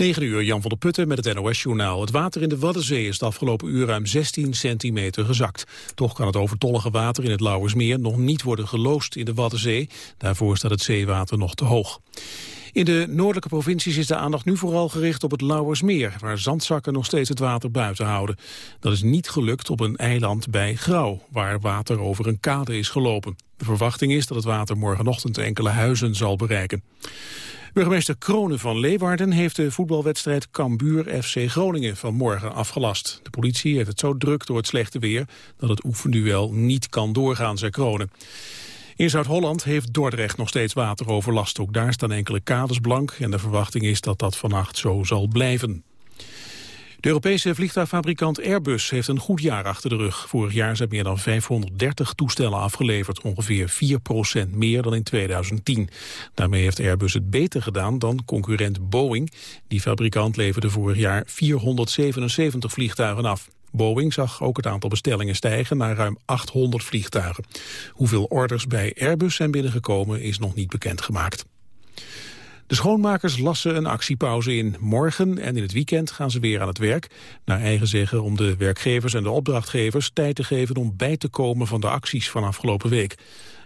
9 uur, Jan van der Putten met het NOS-journaal. Het water in de Waddenzee is de afgelopen uur ruim 16 centimeter gezakt. Toch kan het overtollige water in het Lauwersmeer nog niet worden geloosd in de Waddenzee. Daarvoor staat het zeewater nog te hoog. In de noordelijke provincies is de aandacht nu vooral gericht op het Lauwersmeer, waar zandzakken nog steeds het water buiten houden. Dat is niet gelukt op een eiland bij Grauw, waar water over een kade is gelopen. De verwachting is dat het water morgenochtend enkele huizen zal bereiken. Burgemeester Kronen van Leeuwarden heeft de voetbalwedstrijd Cambuur FC Groningen van morgen afgelast. De politie heeft het zo druk door het slechte weer dat het oefenduel niet kan doorgaan, zei Kronen. In Zuid-Holland heeft Dordrecht nog steeds wateroverlast. Ook daar staan enkele kaders blank en de verwachting is dat dat vannacht zo zal blijven. De Europese vliegtuigfabrikant Airbus heeft een goed jaar achter de rug. Vorig jaar zijn meer dan 530 toestellen afgeleverd, ongeveer 4% meer dan in 2010. Daarmee heeft Airbus het beter gedaan dan concurrent Boeing. Die fabrikant leverde vorig jaar 477 vliegtuigen af. Boeing zag ook het aantal bestellingen stijgen naar ruim 800 vliegtuigen. Hoeveel orders bij Airbus zijn binnengekomen is nog niet bekendgemaakt. De schoonmakers lassen een actiepauze in. Morgen en in het weekend gaan ze weer aan het werk. Naar eigen zeggen om de werkgevers en de opdrachtgevers tijd te geven om bij te komen van de acties van afgelopen week.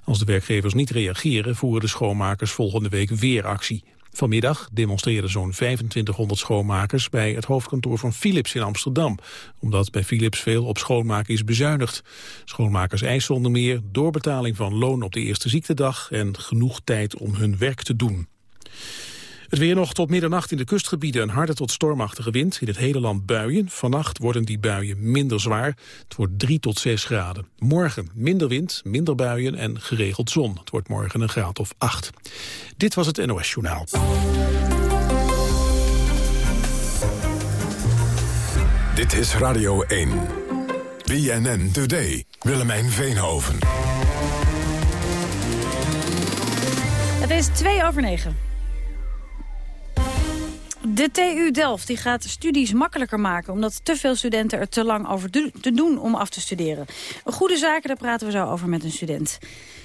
Als de werkgevers niet reageren voeren de schoonmakers volgende week weer actie. Vanmiddag demonstreerden zo'n 2500 schoonmakers bij het hoofdkantoor van Philips in Amsterdam. Omdat bij Philips veel op schoonmaken is bezuinigd. Schoonmakers eisen onder meer doorbetaling van loon op de eerste ziektedag en genoeg tijd om hun werk te doen. Het weer nog tot middernacht in de kustgebieden een harde tot stormachtige wind. In het hele land buien. Vannacht worden die buien minder zwaar. Het wordt 3 tot 6 graden. Morgen minder wind, minder buien en geregeld zon. Het wordt morgen een graad of 8. Dit was het NOS Journaal. Dit is Radio 1. BNN Today. Willemijn Veenhoven. Het is 2 over 9. De TU Delft die gaat studies makkelijker maken... omdat te veel studenten er te lang over te doen om af te studeren. Goede zaak, daar praten we zo over met een student.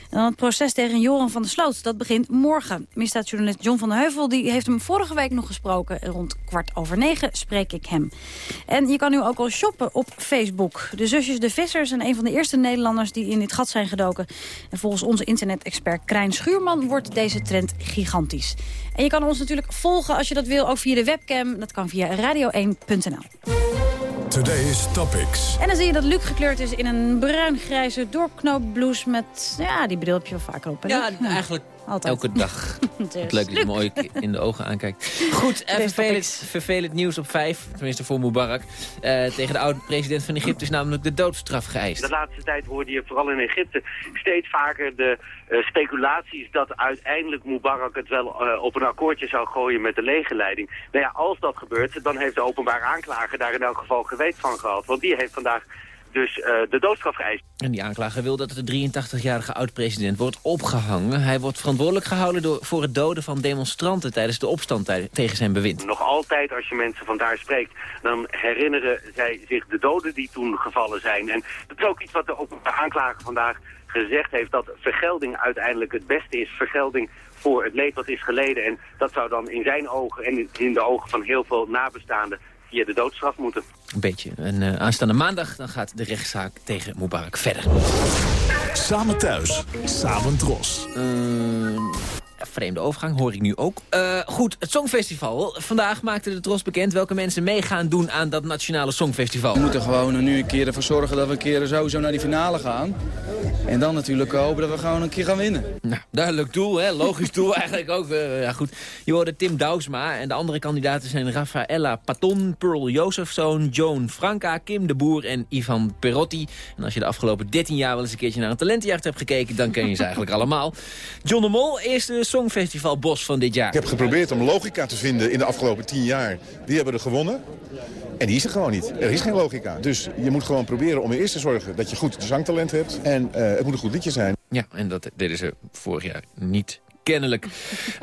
En dan het proces tegen Joran van der Sloot, dat begint morgen. Misdaadjournalist John van der Heuvel die heeft hem vorige week nog gesproken. Rond kwart over negen spreek ik hem. En je kan nu ook al shoppen op Facebook. De zusjes De Vissers zijn een van de eerste Nederlanders die in dit gat zijn gedoken. En volgens onze internet-expert Krijn Schuurman wordt deze trend gigantisch. En je kan ons natuurlijk volgen als je dat wil, ook via de webcam. Dat kan via radio1.nl. Today's Topics. En dan zie je dat Luc gekleurd is in een bruin-grijze doorknoopblouse met... Ja, die bedoel je wel vaker op. Ja, eigenlijk altijd. elke dag. Het leuk dat je mooi in de ogen aankijkt. Goed, vervelend, vervelend nieuws op vijf. Tenminste voor Mubarak. Uh, tegen de oude president van Egypte is namelijk de doodstraf geëist. De laatste tijd hoorde je vooral in Egypte steeds vaker de uh, speculaties... dat uiteindelijk Mubarak het wel uh, op een akkoordje zou gooien met de legerleiding. Nou ja, als dat gebeurt, dan heeft de openbare aanklager daar in elk geval geweten van gehad. Want die heeft vandaag dus uh, de doodstraf geëist. En die aanklager wil dat de 83-jarige oud-president wordt opgehangen. Hij wordt verantwoordelijk gehouden door, voor het doden van demonstranten... tijdens de opstand tegen zijn bewind. Nog altijd, als je mensen vandaar spreekt... dan herinneren zij zich de doden die toen gevallen zijn. En dat is ook iets wat de aanklager vandaag gezegd heeft... dat vergelding uiteindelijk het beste is. Vergelding voor het leed wat is geleden. En dat zou dan in zijn ogen en in de ogen van heel veel nabestaanden via de doodstraf moeten. Een beetje. En uh, aanstaande maandag dan gaat de rechtszaak tegen Mubarak verder. Samen thuis, samen dros. Uh, vreemde overgang, hoor ik nu ook. Uh, goed, het Songfestival. Vandaag maakte de Tros bekend welke mensen mee gaan doen aan dat Nationale Songfestival. We moeten gewoon nu een keer ervoor zorgen dat we een keer sowieso naar die finale gaan. En dan natuurlijk hopen dat we gewoon een keer gaan winnen. Nou, duidelijk doel, hè? logisch doel eigenlijk ook. Uh, ja, goed. Je hoorde Tim Douwsma en de andere kandidaten zijn Rafaella Paton, Pearl Josephson, Joan Franca, Kim de Boer en Ivan Perotti. En als je de afgelopen 13 jaar wel eens een keertje naar een talentenjacht hebt gekeken, dan ken je ze eigenlijk allemaal. John de Mol, eerste Songfestival Bos van dit jaar. Ik heb geprobeerd om logica te vinden in de afgelopen 10 jaar. Die hebben er gewonnen. En die is er gewoon niet. Er is geen logica. Dus je moet gewoon proberen om eerst te zorgen dat je goed zangtalent hebt. En uh, het moet een goed liedje zijn. Ja, en dat deden ze vorig jaar niet kennelijk.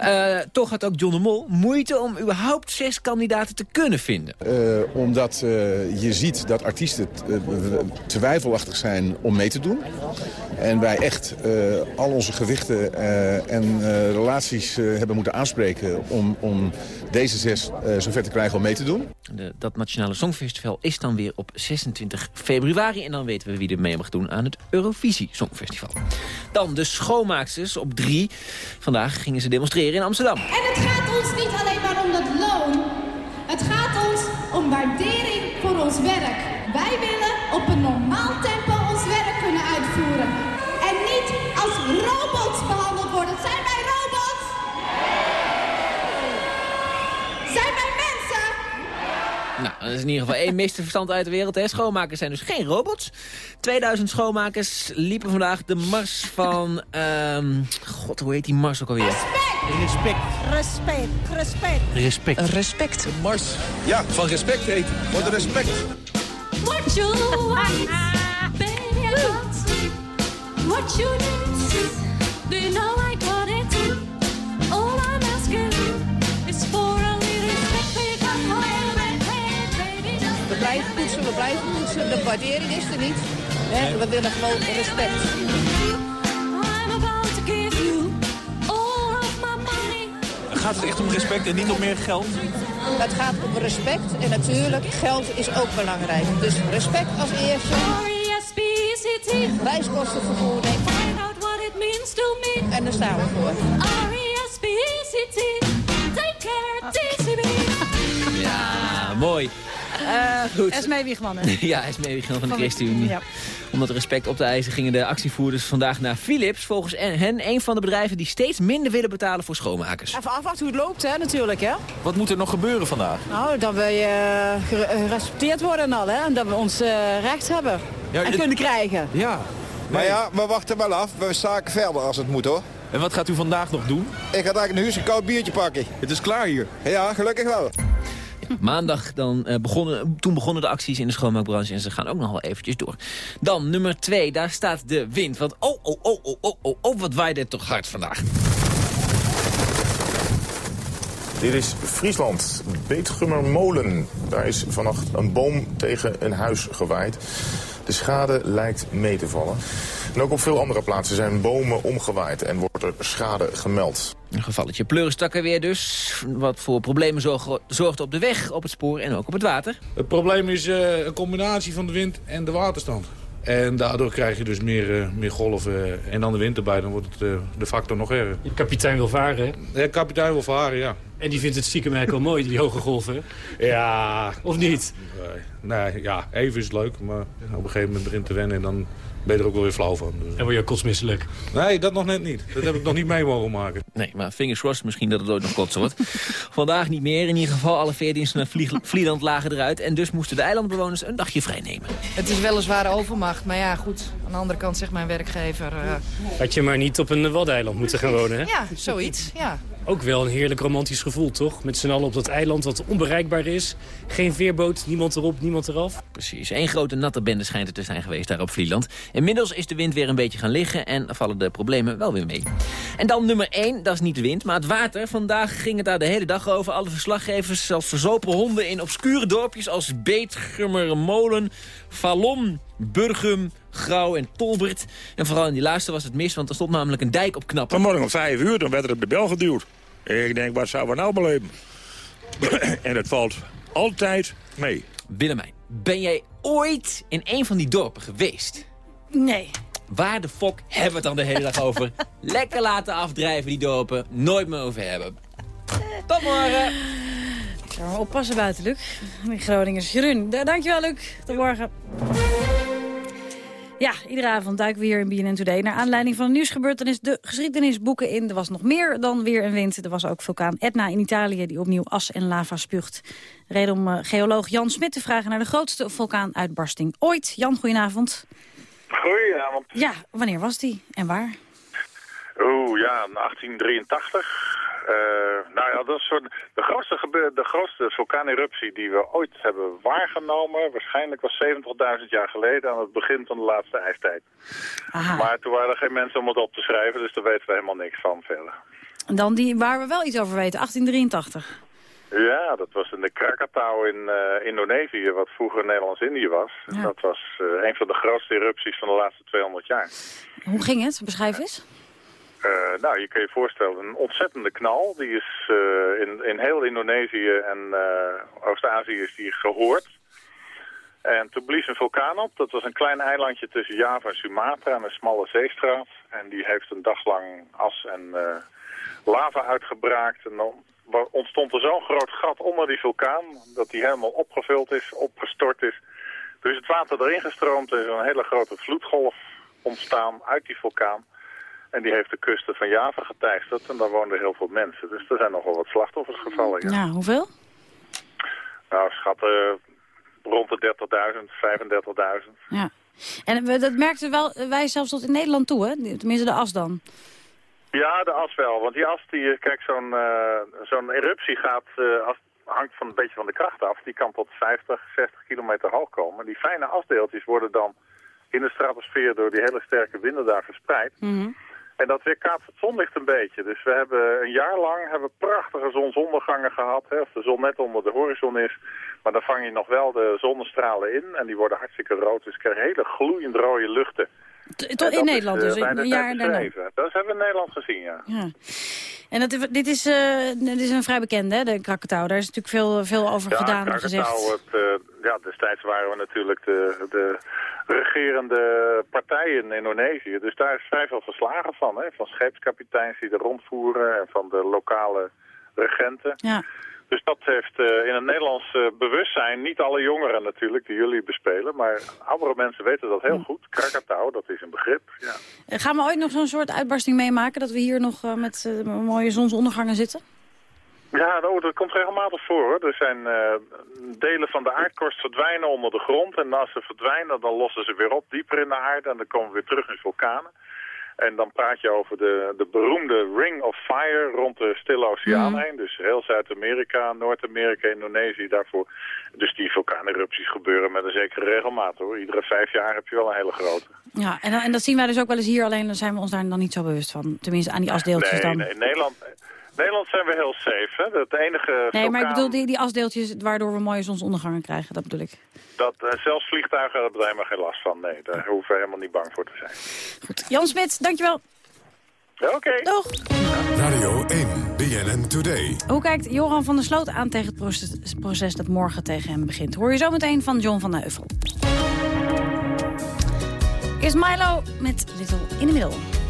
Uh, toch had ook John de Mol moeite om überhaupt zes kandidaten te kunnen vinden. Uh, omdat uh, je ziet dat artiesten twijfelachtig zijn om mee te doen. En wij echt al onze gewichten en relaties hebben moeten aanspreken... om, om deze zes zover te krijgen om mee te doen. De, dat Nationale Songfestival is dan weer op 26 februari. En dan weten we wie er mee mag doen aan het Eurovisie Songfestival. Dan de schoonmaaksters op drie. Vandaag gingen ze demonstreren in Amsterdam. En het gaat ons niet alleen maar om dat loon. Het gaat ons om waardering voor ons werk. Dat is in ieder geval één meeste verstand uit de wereld. Hè. Schoonmakers zijn dus geen robots. 2000 schoonmakers liepen vandaag de mars van... Um, God, hoe heet die mars ook alweer? Respect! Respect! Respect! Respect. Respect. Respect. De mars, ja, van respect heet. Voor de respect. What you want, baby, I got. What you need, do you know De waardering is er niet. He, we willen gewoon respect. Gaat het echt om respect en niet om meer geld? Het gaat om respect en natuurlijk, geld is ook belangrijk. Dus respect als eerste. Reiskostenvergoeding. Find out what it means to me. En daar staan we voor. R-E-S-P-E-C-T. Take care, TCB. Ja, mooi. Uh, goed. Esmee Wiegman, ja, Esmee Wiegman van de ChristenUnie. ja. Om dat respect op te eisen gingen de actievoerders vandaag naar Philips. Volgens hen een van de bedrijven die steeds minder willen betalen voor schoonmakers. Even afwachten hoe het loopt, hè, natuurlijk, hè. Wat moet er nog gebeuren vandaag? Nou, dat we eh, eh, gerespecteerd worden en al, hè. En dat we ons eh, recht hebben. Ja, en kunnen krijgen. Ja. Maar ja, we wachten wel af. We staken verder als het moet hoor. En wat gaat u vandaag nog doen? Ik ga daar in huis een koud biertje pakken. Het is klaar hier. Ja, gelukkig wel. Maandag dan, eh, begonnen, toen begonnen de acties in de schoonmaakbranche en ze gaan ook nog wel eventjes door. Dan nummer twee, daar staat de wind. Want oh, oh, oh, oh, oh, oh, oh wat waaide het toch hard vandaag. Dit is Friesland, Beetgummermolen. Daar is vannacht een boom tegen een huis gewaaid. De schade lijkt mee te vallen. En ook op veel andere plaatsen zijn bomen omgewaaid en wordt er schade gemeld. Een gevalletje pleurenstakken weer dus. Wat voor problemen zorgt op de weg, op het spoor en ook op het water. Het probleem is eh, een combinatie van de wind en de waterstand. En daardoor krijg je dus meer, eh, meer golven en dan de wind erbij. Dan wordt het eh, de factor nog erger. De kapitein wil varen, hè? De kapitein wil varen, ja. En die vindt het stiekem eigenlijk wel mooi, die hoge golven. Ja. Of niet? Nee, nee, ja, even is het leuk, maar op een gegeven moment begint te wennen en dan ben je er ook wel weer flauw van. Dus. En word je ook kotsmisselijk. Nee, dat nog net niet. Dat heb ik nog niet mee mogen maken. Nee, maar fingers crossed misschien dat het ooit nog kotsen wordt. Vandaag niet meer. In ieder geval alle veerdiensten naar Vlieg- Vlieland lagen eruit. En dus moesten de eilandbewoners een dagje vrij nemen. Het is weliswaar overmacht, maar ja, goed. Aan de andere kant zegt mijn werkgever... eh, Had je maar niet op een waddeneiland moeten gaan wonen, hè? ja, zoiets, ja. Ook wel een heerlijk romantisch gevoel, toch? Met z'n allen op dat eiland wat onbereikbaar is. Geen veerboot, niemand erop, niemand eraf. Precies. Eén grote natte bende schijnt er te zijn geweest daar op Vlieland. Inmiddels is de wind weer een beetje gaan liggen en vallen de problemen wel weer mee. En dan nummer 1, dat is niet de wind, maar het water. Vandaag ging het daar de hele dag over. Alle verslaggevers, zelfs verzopen honden in obscure dorpjes als Beetgummermolen, Vallon, Burgum, Grauw en Tolbert. En vooral in die laatste was het mis, want er stond namelijk een dijk op knappen. Vanmorgen om vijf uur, dan werd er op de bel geduwd. Ik denk, wat zouden we nou beleven? en het valt altijd mee. Willemijn, ben jij ooit in een van die dorpen geweest? Nee. Waar de fok hebben we het dan de hele dag over? Lekker laten afdrijven die dorpen, nooit meer over hebben. Tot morgen! Ik zou maar oppassen buiten, Luc. Die Groningers. Jeroen, da- dankjewel, Luc. Tot morgen. Ja, iedere avond duiken we hier in BNN Today. Naar aanleiding van een nieuwsgebeurtenis de geschiedenisboeken in. Er was nog meer dan weer een wind. Er was ook vulkaan Etna in Italië die opnieuw as en lava spuugt. Reden om eh, geoloog Jan Smit te vragen naar de grootste vulkaanuitbarsting ooit. Jan, goedenavond. Goedenavond. Ja, wanneer was die en waar? Oeh, ja, 1883. Eh, nou ja, dat is soort, de, grootste gebeur, de grootste vulkaaneruptie die we ooit hebben waargenomen... waarschijnlijk was 70.000 jaar geleden aan het begin van de laatste ijstijd. Aha. Maar toen waren er geen mensen om het op te schrijven, dus daar weten we helemaal niks van verder. En dan die waar we wel iets over weten, 1883. Ja, dat was in de Krakatau in eh, Indonesië, wat vroeger Nederlands-Indië was. Ja. Dat was eh, een van de grootste erupties van de laatste 200 jaar. Hoe ging het? Beschrijf eens. Eh, nou, je kan je voorstellen, een ontzettende knal. Die is eh, in, in heel Indonesië en eh, Oost-Azië is die gehoord. En toen blies een vulkaan op. Dat was een klein eilandje tussen Java en Sumatra aan een smalle zeestraat. En die heeft een dag lang as en lava uitgebraakt. En dan ontstond er zo'n groot gat onder die vulkaan... dat die helemaal opgevuld is, opgestort is. Dus het water erin gestroomd en er is een hele grote vloedgolf ontstaan uit die vulkaan. En die heeft de kusten van Java geteisterd en daar woonden heel veel mensen. Dus er zijn nogal wat slachtoffers gevallen. Ja. Ja, hoeveel? Nou, schatten rond de 30.000, 35.000. Ja. En we, dat merkten wel, wij zelfs tot in Nederland toe, hè? Tenminste de as dan. Ja, de as wel. Want die as, die, kijk, zo'n eh, zo'n eruptie gaat, eh, als, hangt van een beetje van de kracht af. Die kan tot 50, 60 kilometer hoog komen. Die fijne asdeeltjes worden dan in de stratosfeer door die hele sterke winden daar verspreid. En dat weerkaatst het zonlicht een beetje. Dus we hebben een jaar lang hebben prachtige zonsondergangen gehad. Hè, als de zon net onder de horizon is. Maar dan vang je nog wel de zonnestralen in. En die worden hartstikke rood. Dus je krijgt hele gloeiend rode luchten. Tot in Nederland is, dus, eh, de een jaar daarna. Dat hebben we in Nederland gezien, ja. Ja. En dat, dit, is, eh, dit is een vrij bekende, hè, de Krakatau. Daar is natuurlijk veel, veel over ja, gedaan en gezegd. Het, eh, ja, destijds waren we natuurlijk de, de regerende partij in Indonesië. Dus daar is vrij veel verslagen van. Hè? Van scheepskapiteins die er rondvoeren en van de lokale regenten. Ja. Dus dat heeft eh, in het Nederlands eh, bewustzijn, niet alle jongeren natuurlijk die jullie bespelen, maar oudere mensen weten dat heel goed. Krakatau, dat is een begrip. Ja. Eh, Gaan we ooit nog zo'n soort uitbarsting meemaken... dat we hier nog met mooie zonsondergangen zitten? Ja, nou, dat komt regelmatig voor. Hoor. Er zijn delen van de aardkorst verdwijnen onder de grond. En als ze verdwijnen, dan lossen ze weer op dieper in de aarde. En dan komen we weer terug in vulkanen. En dan praat je over de, de beroemde Ring of Fire rond de Stille Oceaan Mhm. heen. Dus heel Zuid-Amerika, Noord-Amerika, Indonesië daarvoor. Dus die vulkaanerupties gebeuren met een zekere regelmaat hoor. Iedere vijf jaar heb je wel een hele grote. Ja, en, en dat zien wij dus ook wel eens hier. Alleen dan zijn we ons daar dan niet zo bewust van. Tenminste, aan die asdeeltjes nee, dan. nee, Nederland, Nederland zijn we heel safe. Hè? Het enige Nee, maar ik bedoel die, die asdeeltjes waardoor we mooie zonsondergangen krijgen. Dat bedoel ik. Dat, eh, zelfs vliegtuigen hebben er helemaal geen last van. Nee, daar hoeven we helemaal niet bang voor te zijn. Jan Smit, dankjewel. Oké. Doeg. Radio 1, BNN Today. Hoe kijkt Joran van der Sloot aan tegen het proces, proces dat morgen tegen hem begint? Hoor je zo meteen van John van Heuvel. Is Milo met Little in the Middle.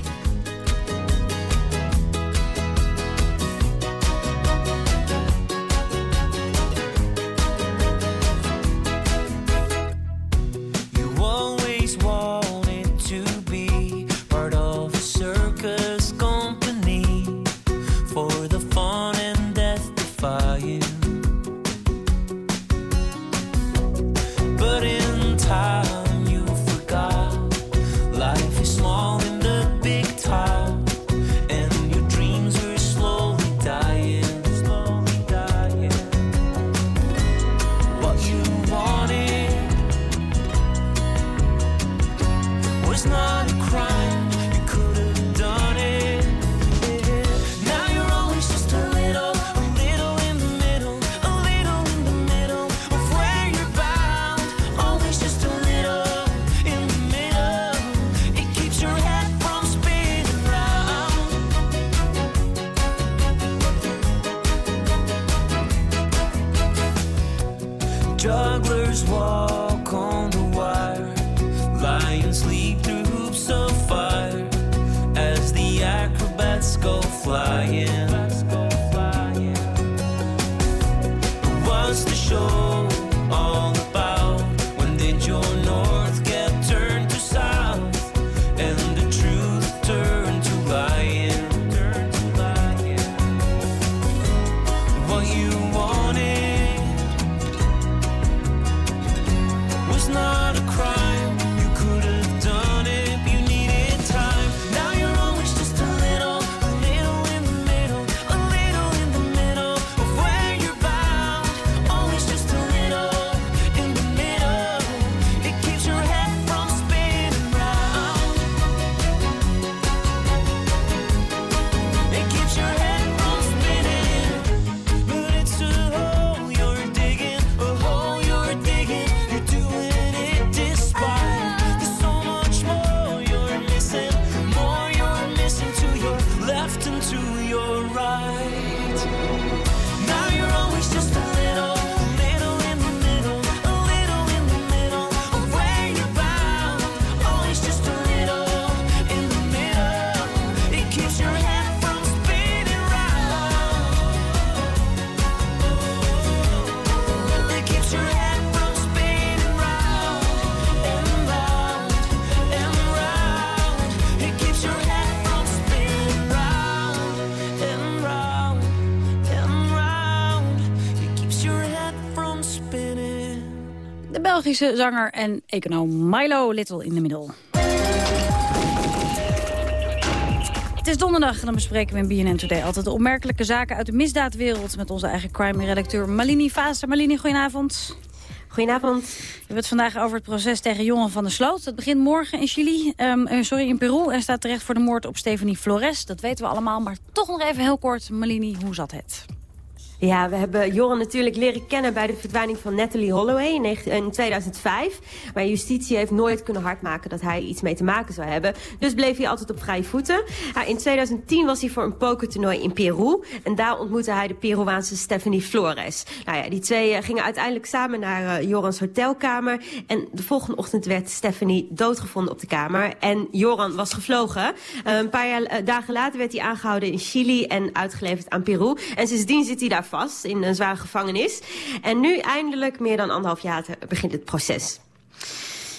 Belgische zanger en econoom Milo Little in the Middle. Het is donderdag en dan bespreken we in BNN Today altijd de opmerkelijke zaken uit de misdaadwereld met onze eigen crime-redacteur Malini Vaas. Malini, goedenavond. Goedenavond. We hebben het vandaag over het proces tegen Johan van der Sloot. Dat begint morgen in Chili, ehm, eh, sorry, in Peru en staat terecht voor de moord op Stephanie Flores. Dat weten we allemaal, maar toch nog even heel kort. Malini, hoe zat het? Ja, we hebben Joran natuurlijk leren kennen bij de verdwijning van Natalie Holloway in negen- in 2005. Maar justitie heeft nooit kunnen hardmaken dat hij iets mee te maken zou hebben. Dus bleef hij altijd op vrije voeten. In 2010 was hij voor een pokertoernooi in Peru. En daar ontmoette hij de Peruaanse Stephanie Flores. Nou ja, die twee eh, gingen uiteindelijk samen naar eh, Jorans hotelkamer. En de volgende ochtend werd Stephanie doodgevonden op de kamer. En Joran was gevlogen. Eh, een paar dagen later werd hij aangehouden in Chili en uitgeleverd aan Peru. En sindsdien zit hij daar vast in een zware gevangenis. En nu eindelijk, meer dan anderhalf jaar, begint het proces.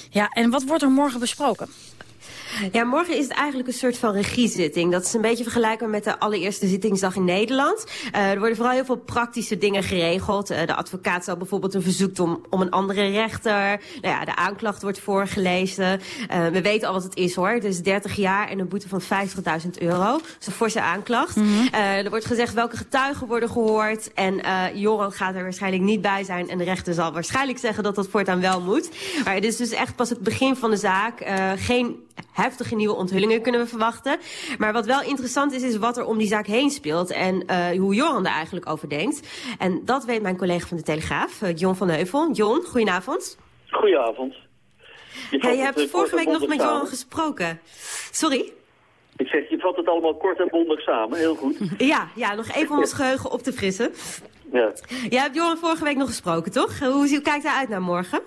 Ja, en wat wordt er morgen besproken? Ja, morgen is het eigenlijk een soort van regiezitting. Dat is een beetje vergelijkbaar met de allereerste zittingsdag in Nederland. Eh, er worden vooral heel veel praktische dingen geregeld. Eh, de advocaat zal bijvoorbeeld een verzoek doen om, om een andere rechter. Nou ja, de aanklacht wordt voorgelezen. Eh, we weten al wat het is hoor. Het is 30 jaar en een boete van 50.000 euro. Dat is een forse aanklacht. Eh, er wordt gezegd welke getuigen worden gehoord. En Joran gaat er waarschijnlijk niet bij zijn. En de rechter zal waarschijnlijk zeggen dat dat voortaan wel moet. Maar het is dus echt pas het begin van de zaak. Geen heftige nieuwe onthullingen kunnen we verwachten. Maar wat wel interessant is, is wat er om die zaak heen speelt. En eh, hoe Joran er eigenlijk over denkt. En dat weet mijn collega van de Telegraaf, eh, John van Heuvel. John, goedenavond. Goedenavond. Je Ja, hebt eh, vorige week nog met Joran samen. gesproken. Sorry? Ik zeg, je vat het allemaal kort en bondig samen, heel goed. Ja, ja, nog even om ons geheugen op te frissen. Ja. Jij hebt Joran vorige week nog gesproken, toch? Hoe, hoe kijkt hij uit naar morgen?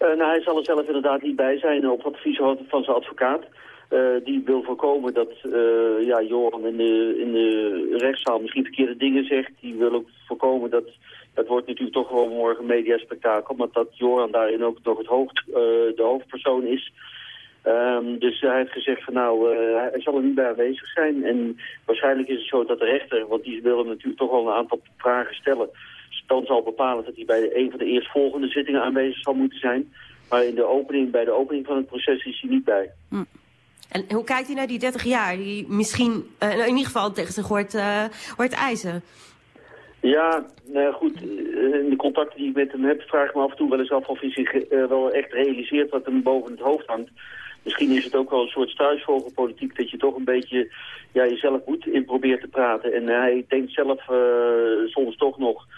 Eh, nou, hij zal er zelf inderdaad niet bij zijn op advies van zijn advocaat. Eh, die wil voorkomen dat eh, ja, Joran in de, in de rechtszaal misschien verkeerde dingen zegt. Die wil ook voorkomen dat, dat wordt natuurlijk toch gewoon morgen mediaspectakel, maar dat Joran daarin ook toch het hoofd, de hoofdpersoon is. Ehm, dus hij heeft gezegd van nou, hij zal er niet bij aanwezig zijn. En waarschijnlijk is het zo dat de rechter, want die wil natuurlijk toch wel een aantal vragen stellen, dan zal bepalen dat hij bij de, een van de eerstvolgende zittingen aanwezig zal moeten zijn. Maar in de opening, bij de opening van het proces is hij niet bij. En hoe kijkt hij naar die 30 jaar die misschien eh, in ieder geval tegen zich hoort, eh, hoort eisen? Ja, nou goed. eh, In de contacten die ik met hem heb, vraag ik me af en toe wel eens af of hij zich eh, wel echt realiseert wat hem boven het hoofd hangt. Misschien is het ook wel een soort struisvogelpolitiek dat je toch een beetje ja, jezelf goed in probeert te praten. En hij denkt zelf eh, soms toch nog eh,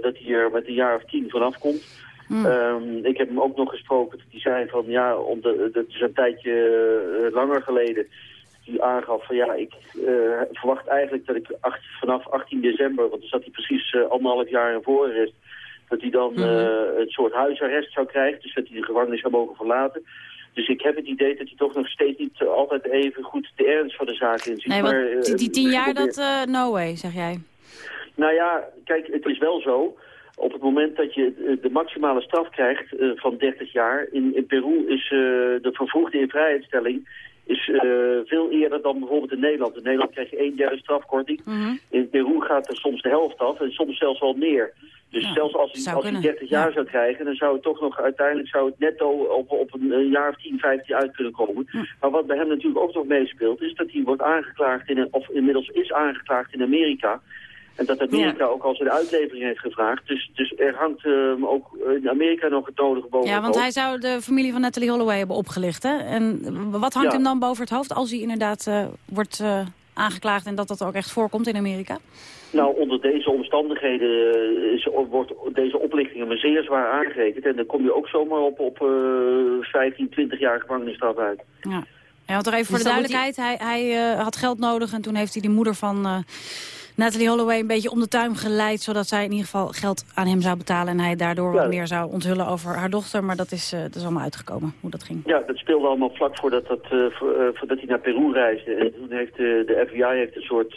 dat hij er met een jaar of tien vanaf komt. Ehm, ik heb hem ook nog gesproken dat hij zei van ja, om de, dat is een tijdje eh, langer geleden. Die aangaf van ja, ik eh, verwacht eigenlijk dat ik acht, vanaf 18 december, want dan zat hij precies eh, anderhalf jaar in voorarrest, dat hij dan eh, een soort huisarrest zou krijgen, dus dat hij de gevangenis zou mogen verlaten. Dus ik heb het idee dat hij toch nog steeds niet eh, altijd even goed de ernst van de zaak inziet. Nee, maar, want eh, die, die tien jaar, dat eh, no way, zeg jij. Nou ja, kijk, het is wel zo. Op het moment dat je eh, de maximale straf krijgt eh, van 30 jaar... In, in Peru is eh, de vervroegde invrijheidstelling is, veel eerder dan bijvoorbeeld in Nederland. In Nederland krijg je een derde strafkorting. In Peru gaat er soms de helft af en soms zelfs wel meer. Dus zelfs als hij, zou als hij kunnen. 30 jaar zou krijgen... dan zou het toch nog uiteindelijk zou het netto op, op een jaar of 10, 15 uit kunnen komen. Maar wat bij hem natuurlijk ook nog meespeelt... is dat hij wordt aangeklaagd, in, of inmiddels is aangeklaagd in Amerika... En dat Amerika ook al zijn uitlevering heeft gevraagd. Dus, dus er hangt eh, ook in Amerika nog het nodige boven Ja, want hij zou de familie van Natalie Holloway hebben opgelicht, hè? En wat hangt Ja. hem dan boven het hoofd als hij inderdaad eh, wordt eh, aangeklaagd... en dat dat ook echt voorkomt in Amerika? Nou, onder deze omstandigheden eh, is, wordt deze oplichting maar zeer zwaar aangerekend. En dan kom je ook zomaar op, op eh 15, 20 jaar gevangenisstraf uit. Ja. Ja, want toch even voor Dus de dan moet duidelijkheid. Hij, hij had geld nodig en toen heeft hij de moeder van Natalie Holloway een beetje om de tuin geleid... zodat zij in ieder geval geld aan hem zou betalen... en hij daardoor wat meer zou onthullen over haar dochter. Maar dat is, eh, dat is allemaal uitgekomen, hoe dat ging. Ja, dat speelde allemaal vlak voordat, dat, eh, voor- eh, voordat hij naar Peru reisde. En toen heeft de FBI heeft een soort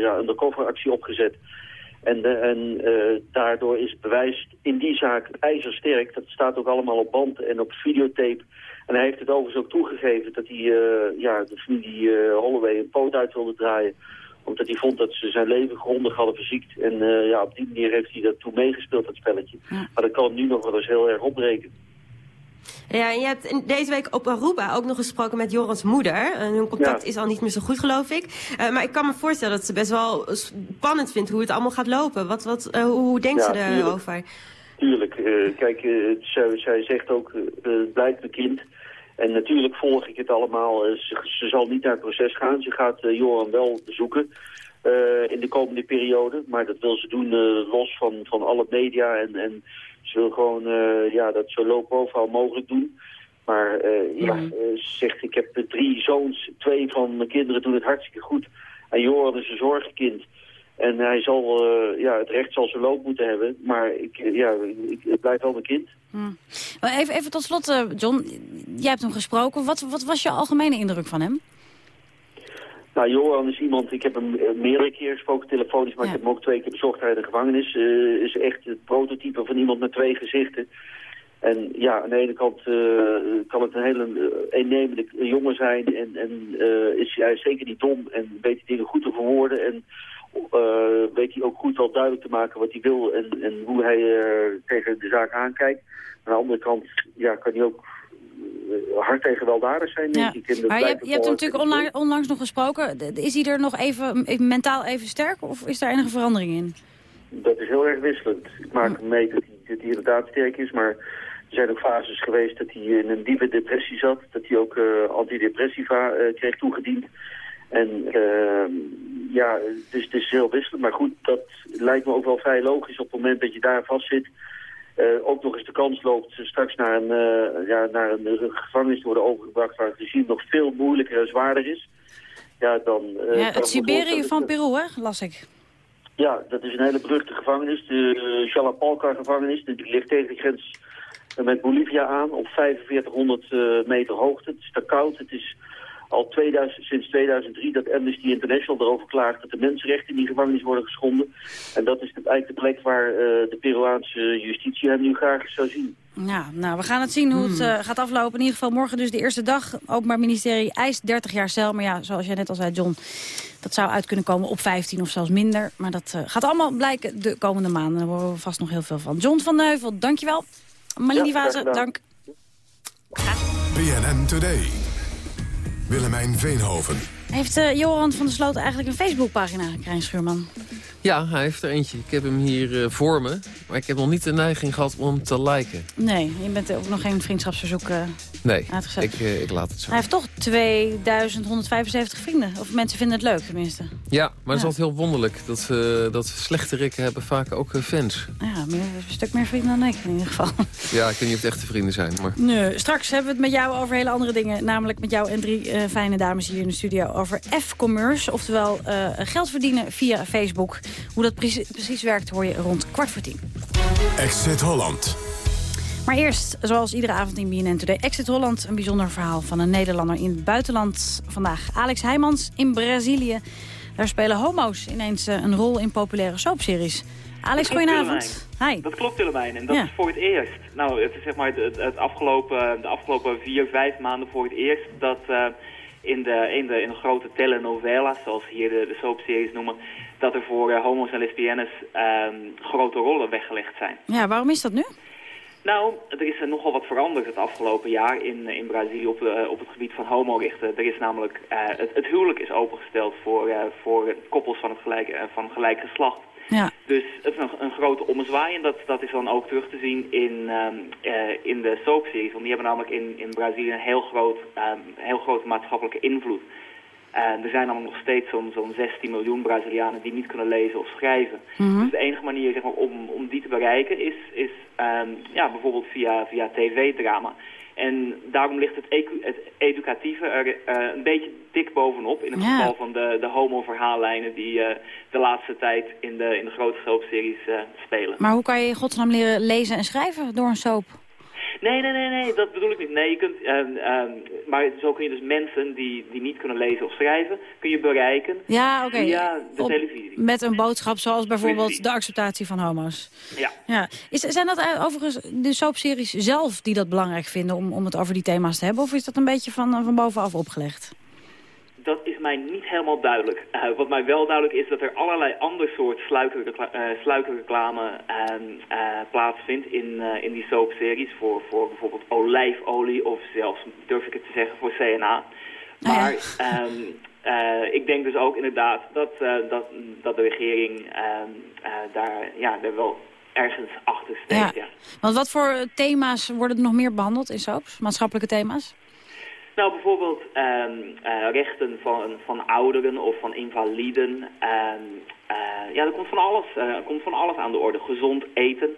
ja, undercover actie opgezet. En, eh, en daardoor is bewijs in die zaak ijzersterk. Dat staat ook allemaal op band en op videotape. En hij heeft het overigens ook toegegeven dat hij eh, ja, de familie Holloway een poot uit wilde draaien Omdat hij vond dat ze zijn leven grondig hadden verziekt. En eh, ja, op die manier heeft hij dat toen meegespeeld, dat spelletje. Maar dat kan hem nu nog wel eens heel erg opbreken. Ja, en je hebt deze week op Aruba ook nog gesproken met Jorans moeder. En hun contact Ja. is al niet meer zo goed, geloof ik. Eh, maar ik kan me voorstellen dat ze best wel spannend vindt hoe het allemaal gaat lopen. Wat, wat, eh, hoe, hoe denkt Ja, ze erover? Tuurlijk. eh, kijk, eh, zij, zij zegt ook, eh, het mijn kind. En natuurlijk volg ik het allemaal. Eh, ze, ze zal niet naar het proces gaan. Ze gaat eh, Joran wel bezoeken eh, in de komende periode. Maar dat wil ze doen los van, van alle media. En, en ze wil gewoon ja, dat zo low profile mogelijk doen. Maar ja, eh, ze zegt, ik heb drie zoons. Twee van mijn kinderen doen het hartstikke goed. En Joran is een zorgenkind. En hij zal, eh, ja, het recht zal zijn loop moeten hebben. Maar ik, eh, ja, ik, het blijft wel mijn kind. Maar even, even tot slot, eh, John. Jij hebt hem gesproken. Wat, wat was je algemene indruk van hem? Nou, Joran is iemand, ik heb hem meerdere keer gesproken telefonisch, maar ik heb hem ook twee keer bezocht uit de gevangenis. Is echt het prototype van iemand met twee gezichten. En ja, aan de ene kant kan het een hele innemende jongen zijn en, en is hij zeker niet dom en weet hij dingen goed te verwoorden en weet hij ook goed wel duidelijk te maken wat hij wil en, en hoe hij eh, tegen de zaak aankijkt. Aan de andere kant ja, kan hij ook eh, hard tegen weldadig zijn, Ja. ik. Maar je, hebt- je hebt hem natuurlijk onlangs, onlangs nog gesproken. Is hij er nog even eh, mentaal even sterk of is daar enige verandering in? Dat is heel erg wisselend. Ik maak hem mee dat hij, dat hij inderdaad sterk is, maar er zijn ook fases geweest dat hij in een diepe depressie zat. Dat hij ook eh, antidepressiva eh, kreeg toegediend. En ehm, ja, dus het is heel wisselend. Maar goed, dat lijkt me ook wel vrij logisch op het moment dat je daar vast zit. eh, ook nog eens de kans loopt straks naar een, eh, ja, naar een gevangenis te worden overgebracht waar het regime nog veel moeilijker en zwaarder is. Ja, dan, kan ja, het Siberië van Peru, hè, las ik. ja, dat is een hele beruchte gevangenis. De uh, Chalapalca-gevangenis. Die ligt tegen de grens met Bolivia aan op 4500 eh, meter hoogte. Het is te koud. Het is al 2000, sinds 2003 dat Amnesty International erover klaagt... dat de mensenrechten in die gevangenis worden geschonden. En dat is de, eigenlijk de plek waar eh, de Peruaanse justitie hem nu graag zou zien. Ja, nou, we gaan het zien hoe het eh, gaat aflopen. In ieder geval morgen dus de eerste dag. Openbaar Ministerie eist 30 jaar cel. Maar ja, zoals jij net al zei, John, dat zou uit kunnen komen op 15 of zelfs minder. Maar dat eh, gaat allemaal blijken de komende maanden. Daar horen we vast nog heel veel van. John van den Heuvel, dankjewel. Malini Ja, dank. BNN Today. Willemijn Veenhoven. Heeft eh, Johan van der Sloot eigenlijk een Facebookpagina, Krijn Schuurman? Ja, hij heeft er eentje. Ik heb hem hier eh, voor me. Maar ik heb nog niet de neiging gehad om hem te liken. Nee, je bent ook nog geen vriendschapsverzoek eh, Nee, uitgezet. ik, eh, ik laat het zo. Hij heeft toch 2175 vrienden. Of mensen vinden het leuk, tenminste. Ja, maar het is Ja. altijd heel wonderlijk. Dat, eh dat slechte rikken hebben vaak ook fans. Ja, meer, een stuk meer vrienden dan ik in ieder geval. Ja, ik weet niet of het echte vrienden zijn, maar... Nee, straks hebben we het met jou over hele andere dingen. Namelijk met jou en drie fijne dames hier in de studio over F-commerce. Oftewel geld verdienen via Facebook. Hoe dat precies, precies werkt hoor je rond kwart voor tien. Exit Holland. Maar eerst, zoals iedere avond in BNN Today, Exit Holland. Een bijzonder verhaal van een Nederlander in het buitenland. Vandaag Alex Heijmans in Brazilië. Daar spelen homo's ineens eh, een rol in populaire soapseries. Alex, goedenavond. Hi. Dat klopt Willemijn en dat Ja. is voor het eerst. Nou, het is zeg maar het, het, afgelopen, de afgelopen vier, vijf maanden voor het eerst dat eh, in, de, in, de, in de grote telenovelas, zoals hier de, de soapseries noemen, dat er voor eh, homo's en lesbiennes ehm, grote rollen weggelegd zijn. Ja, waarom is dat nu? Nou, er is eh, nogal wat veranderd het afgelopen jaar in, in Brazilië op, eh, op het gebied van homorechten. Er is namelijk, eh, het, het huwelijk is opengesteld voor, eh, voor koppels van, het gelijk, eh, van gelijk geslacht. Ja. Dus het is een, een grote ommezwaai en dat, dat is dan ook terug te zien in, ehm, eh, in de soapseries. Want die hebben namelijk in, in Brazilië een heel, groot, ehm, heel grote maatschappelijke invloed. En er zijn namelijk nog steeds zo'n zo'n 16 miljoen Brazilianen die niet kunnen lezen of schrijven. Mhm. Dus de enige manier zeg maar, om, om die te bereiken is, is ehm, ja, bijvoorbeeld via, via tv-drama. En daarom ligt het, educatieve er eh, een beetje dik bovenop. In het Ja. geval van de, de homo-verhaallijnen die eh, de laatste tijd in de, in de grote soapseries eh, spelen. Maar hoe kan je in godsnaam leren lezen en schrijven door een soap? Nee, nee, nee, nee, dat bedoel ik niet. Nee, je kunt, ehm, ehm, maar zo kun je dus mensen die, die niet kunnen lezen of schrijven, kun je bereiken Ja, oké. via de Op- televisie. Met een boodschap zoals bijvoorbeeld de acceptatie van homo's. Ja. Ja. Is, zijn dat eh, overigens de soapseries zelf die dat belangrijk vinden om, om het over die thema's te hebben? Of is dat een beetje van, van bovenaf opgelegd? Dat is mij niet helemaal duidelijk. Eh, wat mij wel duidelijk is dat er allerlei ander soort sluikrecla- eh, sluikreclame ehm, eh, plaatsvindt in, in die soapseries. Voor, voor bijvoorbeeld olijfolie of zelfs, durf ik het te zeggen, voor CNA. Maar ehm, eh, ik denk dus ook inderdaad dat, dat, dat de regering ehm, eh, daar ja, er wel ergens achter steekt. Ja. Want wat voor thema's worden er nog meer behandeld in soaps? Maatschappelijke thema's? Nou, bijvoorbeeld ehm, eh, rechten van, van ouderen of van invaliden. Ehm, eh, ja, er komt van alles, eh, er komt van alles aan de orde. Gezond eten.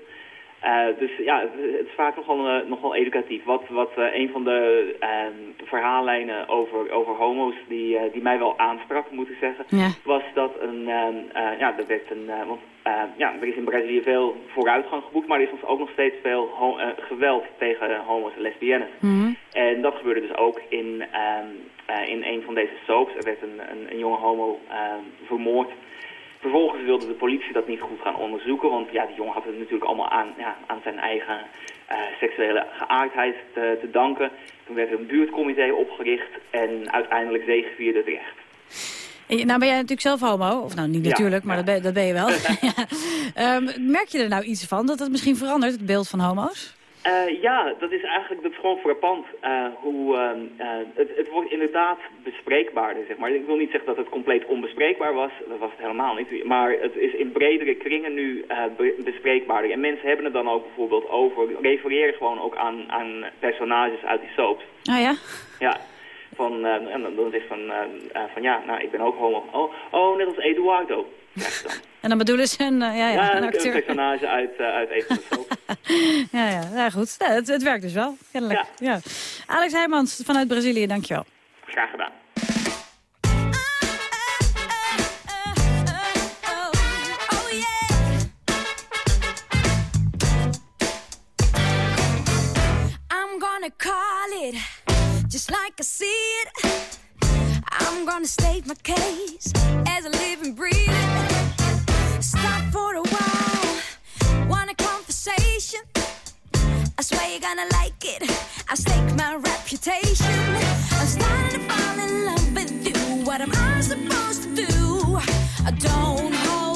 Eh, dus ja, het, het is vaak nogal, eh, nogal educatief. Wat, wat eh, een van de ehm, verhaallijnen over, over homo's die, die mij wel aansprak, moet ik zeggen, Ja. was dat een, ehm, eh, ja, er werd een, want, eh, ja, er is in Brazilië veel vooruitgang geboekt, maar er is ons ook nog steeds veel geweld tegen homo's en lesbiennes. En dat gebeurde dus ook in, ehm, in een van deze soaps. Er werd een, een, een jonge homo ehm, vermoord. Vervolgens wilde de politie dat niet goed gaan onderzoeken, want ja, die jongen had het natuurlijk allemaal aan, ja, aan zijn eigen eh, seksuele geaardheid te, te danken. Toen werd er een buurtcomité opgericht en uiteindelijk zegevierde het recht. En Nou ben jij natuurlijk zelf homo. Of nou, niet Ja, natuurlijk, maar dat, ben, dat ben je wel. Ja. Ehm, merk je er nou iets van, dat het misschien verandert, het beeld van homo's? Eh, ja, dat is eigenlijk dat is gewoon frappant. eh, hoe, ehm, eh, het, het wordt inderdaad bespreekbaarder, zeg maar. Ik wil niet zeggen dat het compleet onbespreekbaar was. Dat was het helemaal niet. Maar het is in bredere kringen nu be- bespreekbaarder. En mensen hebben het dan ook bijvoorbeeld over... refereren gewoon ook aan, aan personages uit die soaps. Ah ja? Ja. Van, en dan is van, van ja, nou, ik ben ook homo. Oh, oh net als Eduardo. Dan. En dan bedoelen ze een, eh, ja, ja, Ja, een een, acteur. personage uit, eh, uit een van de soaps. Ja, ja, ja goed. Ja, het, het werkt dus wel, kennelijk. Ja. Alex Heijmans vanuit Brazilië, dankjewel. Graag gedaan. I'm gonna call it just like I see it. I'm gonna state my case as a living, breathing. Stop for a while, want a conversation. I swear you're gonna like it. I stake my reputation. I'm starting to fall in love with you. What am I supposed to do? I don't hold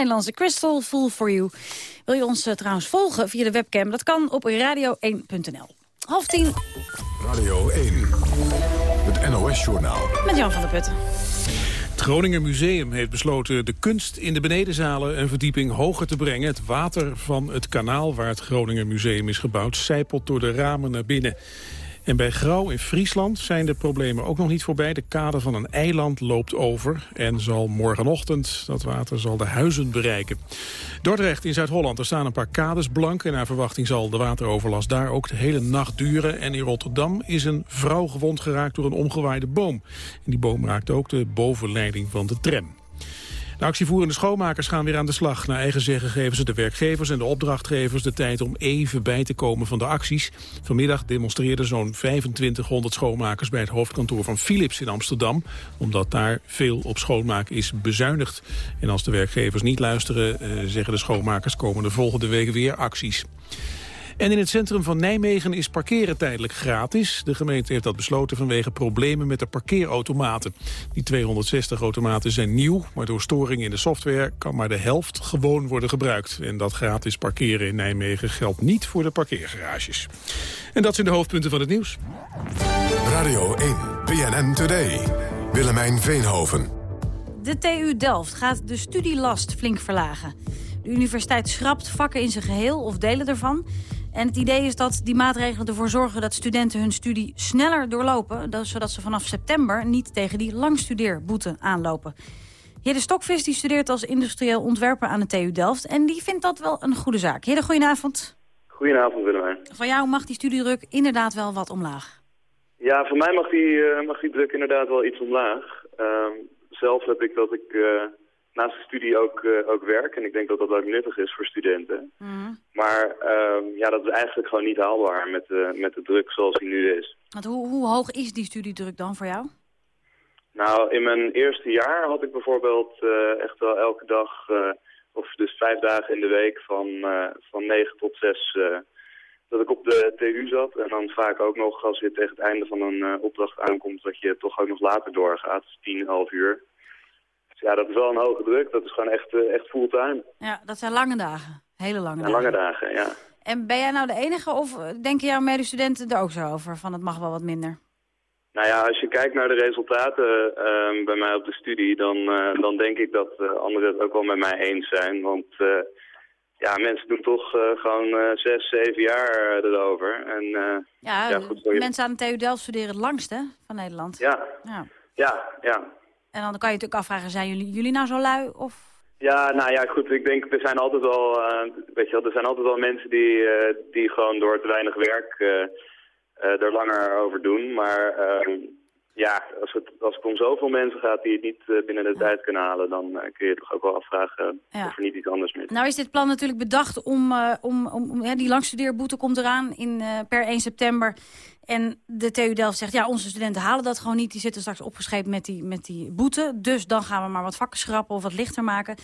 Nederlandse Crystal, Full For You. Wil je ons eh, trouwens volgen via de webcam? Dat kan op radio1.nl. Half tien Radio 1. Het NOS-journaal. met Jan van der Putten. Het Groninger Museum heeft besloten de kunst in de benedenzalen een verdieping hoger te brengen. Het water van het kanaal waar het Groninger Museum is gebouwd zijpelt door de ramen naar binnen. En bij Grauw in Friesland zijn de problemen ook nog niet voorbij. De kade van een eiland loopt over en zal morgenochtend, dat water zal de huizen bereiken. Dordrecht in Zuid-Holland, er staan een paar kades blank... en naar verwachting zal de wateroverlast daar ook de hele nacht duren. En in Rotterdam is een vrouw gewond geraakt door een omgewaaide boom. En die boom raakt ook de bovenleiding van de tram. De actievoerende schoonmakers gaan weer aan de slag. Naar eigen zeggen geven ze de werkgevers en de opdrachtgevers de tijd om even bij te komen van de acties. Vanmiddag demonstreerden zo'n 2500 schoonmakers bij het hoofdkantoor van Philips in Amsterdam. Omdat daar veel op schoonmaken is bezuinigd. En als de werkgevers niet luisteren, eh, zeggen de schoonmakers, komen de volgende week weer acties. En in het centrum van Nijmegen is parkeren tijdelijk gratis. De gemeente heeft dat besloten vanwege problemen met de parkeerautomaten. Die 260 automaten zijn nieuw, maar door storingen in de software kan maar de helft gewoon worden gebruikt. En dat gratis parkeren in Nijmegen geldt niet voor de parkeergarages. En dat zijn de hoofdpunten van het nieuws. Radio 1. BNN Today. Willemijn Veenhoven. De TU Delft gaat de studielast flink verlagen. De universiteit schrapt vakken in zijn geheel of delen ervan. En het idee is dat die maatregelen ervoor zorgen dat studenten hun studie sneller doorlopen. dat- Zodat ze vanaf september niet tegen die langstudeerboete aanlopen. Heer de Stokvis die studeert als industrieel ontwerper aan de TU Delft. En die vindt dat wel een goede zaak. Heer, goedenavond. Goedenavond Willemijn. Van jou mag die studiedruk inderdaad wel wat omlaag. Ja, voor mij mag die, eh, mag die druk inderdaad wel iets omlaag. Ehm, zelf heb ik dat ik eh, naast de studie ook, eh, ook werk. En ik denk dat dat ook nuttig is voor studenten. Maar ehm, ja, dat is eigenlijk gewoon niet haalbaar met, de met de druk zoals die nu is. Want hoe, hoe hoog is die studiedruk dan voor jou? Nou, in mijn eerste jaar had ik bijvoorbeeld eh, echt wel elke dag, eh, of dus vijf dagen in de week van, van 9 tot 6, eh, dat ik op de TU zat. En dan vaak ook nog als je tegen het einde van een opdracht aankomt, dat je toch ook nog later doorgaat, 10, 11 uur. Ja, dat is wel een hoge druk. Dat is gewoon echt, eh, echt fulltime. Ja, dat zijn lange dagen. Hele lange dagen. lange dagen, ja. En ben jij nou de enige of denken jouw medestudenten er ook zo over? Van het mag wel wat minder. Nou ja, als je kijkt naar de resultaten ehm, bij mij op de studie, dan, eh, dan denk ik dat eh, anderen het ook wel met mij eens zijn. Want ja, mensen doen toch gewoon zes, zeven jaar erover. En Ja, ja, goed voor je. mensen aan de TU Delft studeren het langst hè, van Nederland. Ja, Ja. ja, ja. En dan kan je natuurlijk afvragen, zijn jullie, jullie nou zo lui? Of... Ja, nou ja, goed. Ik denk, er zijn altijd wel, eh, weet je wel, er zijn altijd wel mensen die, eh, die gewoon door het weinig werk eh, er langer over doen. Maar ehm, ja, als het, als het om zoveel mensen gaat die het niet eh, binnen de tijd kunnen halen, dan eh, kun je toch ook wel afvragen Ja. of er niet iets anders is. Nou is dit plan natuurlijk bedacht om, eh, om, om, die langstudeerboete komt eraan in, eh, per 1 september. En de TU Delft zegt, ja, onze studenten halen dat gewoon niet. Die zitten straks opgeschreven met die, met die boete. Dus dan gaan we maar wat vakken schrappen of wat lichter maken.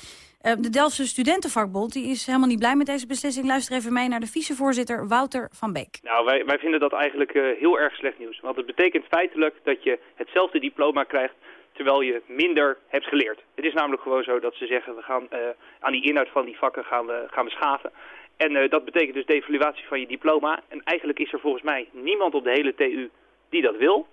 Eh, de Delftse Studentenvakbond die is helemaal niet blij met deze beslissing. Luister even mee naar de vicevoorzitter Wouter van Beek. Nou, wij, wij vinden dat eigenlijk eh, heel erg slecht nieuws. Want het betekent feitelijk dat je hetzelfde diploma krijgt terwijl je minder hebt geleerd. Het is namelijk gewoon zo dat ze zeggen, we gaan eh, aan die inhoud van die vakken gaan we, gaan we schaven. En dat betekent dus devaluatie van je diploma. En eigenlijk is er volgens mij niemand op de hele TU die dat wil.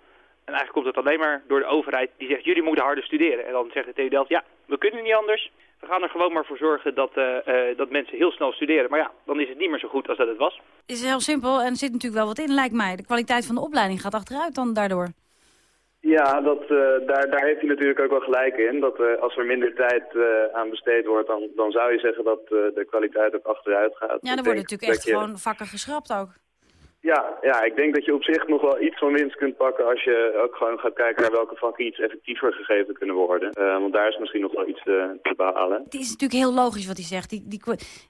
En eigenlijk komt het alleen maar door de overheid die zegt, jullie moeten harder studeren. En dan zegt de TU Delft, ja, we kunnen niet anders. We gaan er gewoon maar voor zorgen dat, eh, eh, dat mensen heel snel studeren. Maar ja, dan is het niet meer zo goed als dat het was. Het is heel simpel en er zit natuurlijk wel wat in, lijkt mij. De kwaliteit van de opleiding gaat achteruit dan daardoor. Ja, dat, eh, daar, daar heeft hij natuurlijk ook wel gelijk in. Dat eh, als er minder tijd eh, aan besteed wordt, dan, dan zou je zeggen dat eh, de kwaliteit ook achteruit gaat. Ja, dan worden natuurlijk echt dat je- gewoon vakken geschrapt ook. Ja, ja, ik denk dat je op zich nog wel iets van winst kunt pakken als je ook gewoon gaat kijken naar welke vakken iets effectiever gegeven kunnen worden. Eh, want daar is misschien nog wel iets eh, te behalen. Het is natuurlijk heel logisch wat hij zegt. Die, die,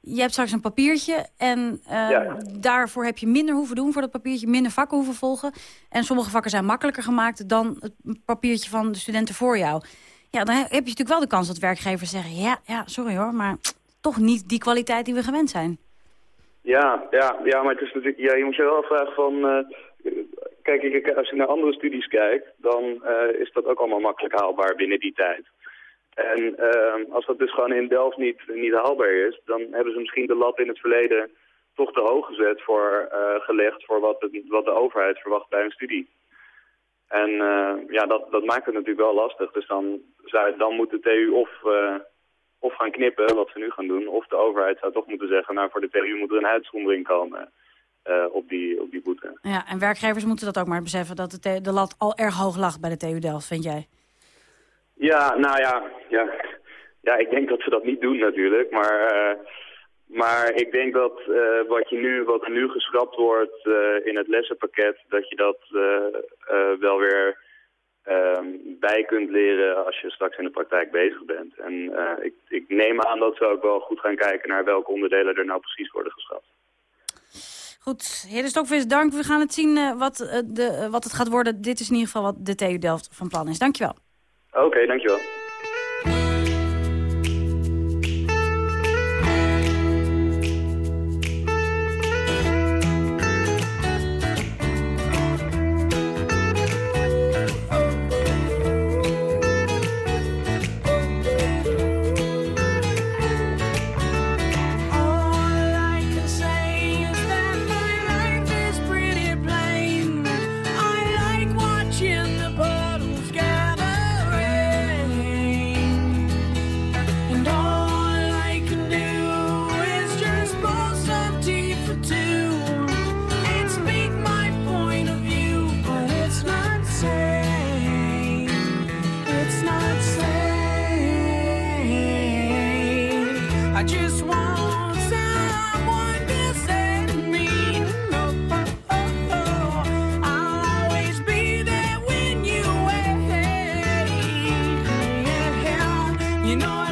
je hebt straks een papiertje en eh, Ja. daarvoor heb je minder hoeven doen voor dat papiertje, minder vakken hoeven volgen. En sommige vakken zijn makkelijker gemaakt dan het papiertje van de studenten voor jou. Ja, dan heb je natuurlijk wel de kans dat werkgevers zeggen, ja, ja sorry hoor, maar toch niet die kwaliteit die we gewend zijn. Ja, ja, ja, maar het is natuurlijk, ja, je moet je wel afvragen van, eh, kijk, als je naar andere studies kijkt, dan eh, is dat ook allemaal makkelijk haalbaar binnen die tijd. En ehm, als dat dus gewoon in Delft niet, niet haalbaar is, dan hebben ze misschien de lat in het verleden toch te hoog gezet voor, eh, gelegd voor wat, het, wat de overheid verwacht bij een studie. En ja, dat, dat maakt het natuurlijk wel lastig. Dus dan, zou, dan moet de TU of, of gaan knippen, wat ze nu gaan doen, of de overheid zou toch moeten zeggen, nou voor de TU moet er een uitzondering komen eh, op, die, op die boete. Ja, en werkgevers moeten dat ook maar beseffen, dat de, de lat al erg hoog lag bij de TU Delft, vind jij? Ja, nou ja, ja, ja, ik denk dat ze dat niet doen natuurlijk, maar, eh, maar ik denk dat eh, wat, je nu, wat er nu geschrapt wordt in het lessenpakket, dat je dat wel weer bij kunt leren als je straks in de praktijk bezig bent. En eh, ik, ik neem aan dat ze ook wel goed gaan kijken naar welke onderdelen er nou precies worden geschrapt. Goed, heer de Stokvis, dank. We gaan het zien eh, wat, eh, de, wat het gaat worden. Dit is in ieder geval wat de TU Delft van plan is. Dankjewel. Oké, dankjewel. You know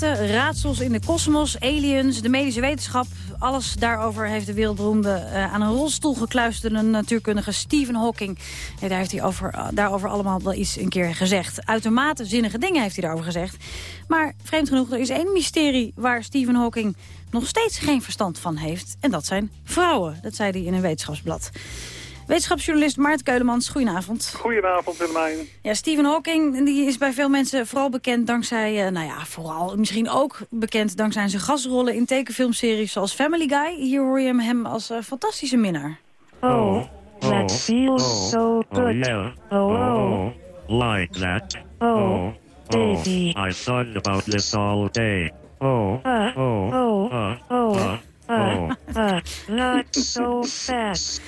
Raadsels in de kosmos, aliens, de medische wetenschap. Alles daarover heeft de wereldberoemde eh, aan een rolstoel gekluisterde natuurkundige Stephen Hawking. Daar heeft hij over, eh, daarover allemaal wel iets een keer gezegd. Uitermate zinnige dingen heeft hij daarover gezegd. Maar vreemd genoeg, er is één mysterie waar Stephen Hawking nog steeds geen verstand van heeft. En dat zijn vrouwen. Dat zei hij in een wetenschapsblad. Wetenschapsjournalist Maarten Keulemans, goedenavond. Goedenavond, Willemijn. Ja, Stephen Hawking die is bij veel mensen vooral bekend dankzij... eh, nou ja, vooral misschien ook bekend dankzij zijn gastrollen in tekenfilmseries zoals Family Guy. Hier hoor je hem, hem als eh, fantastische minnaar. Oh, that feels so good. yeah. Oh, oh. Like that. Oh, Daisy. I thought about this all day. Oh, Uh, oh, oh, uh, oh, uh, uh, oh. uh, not so fast.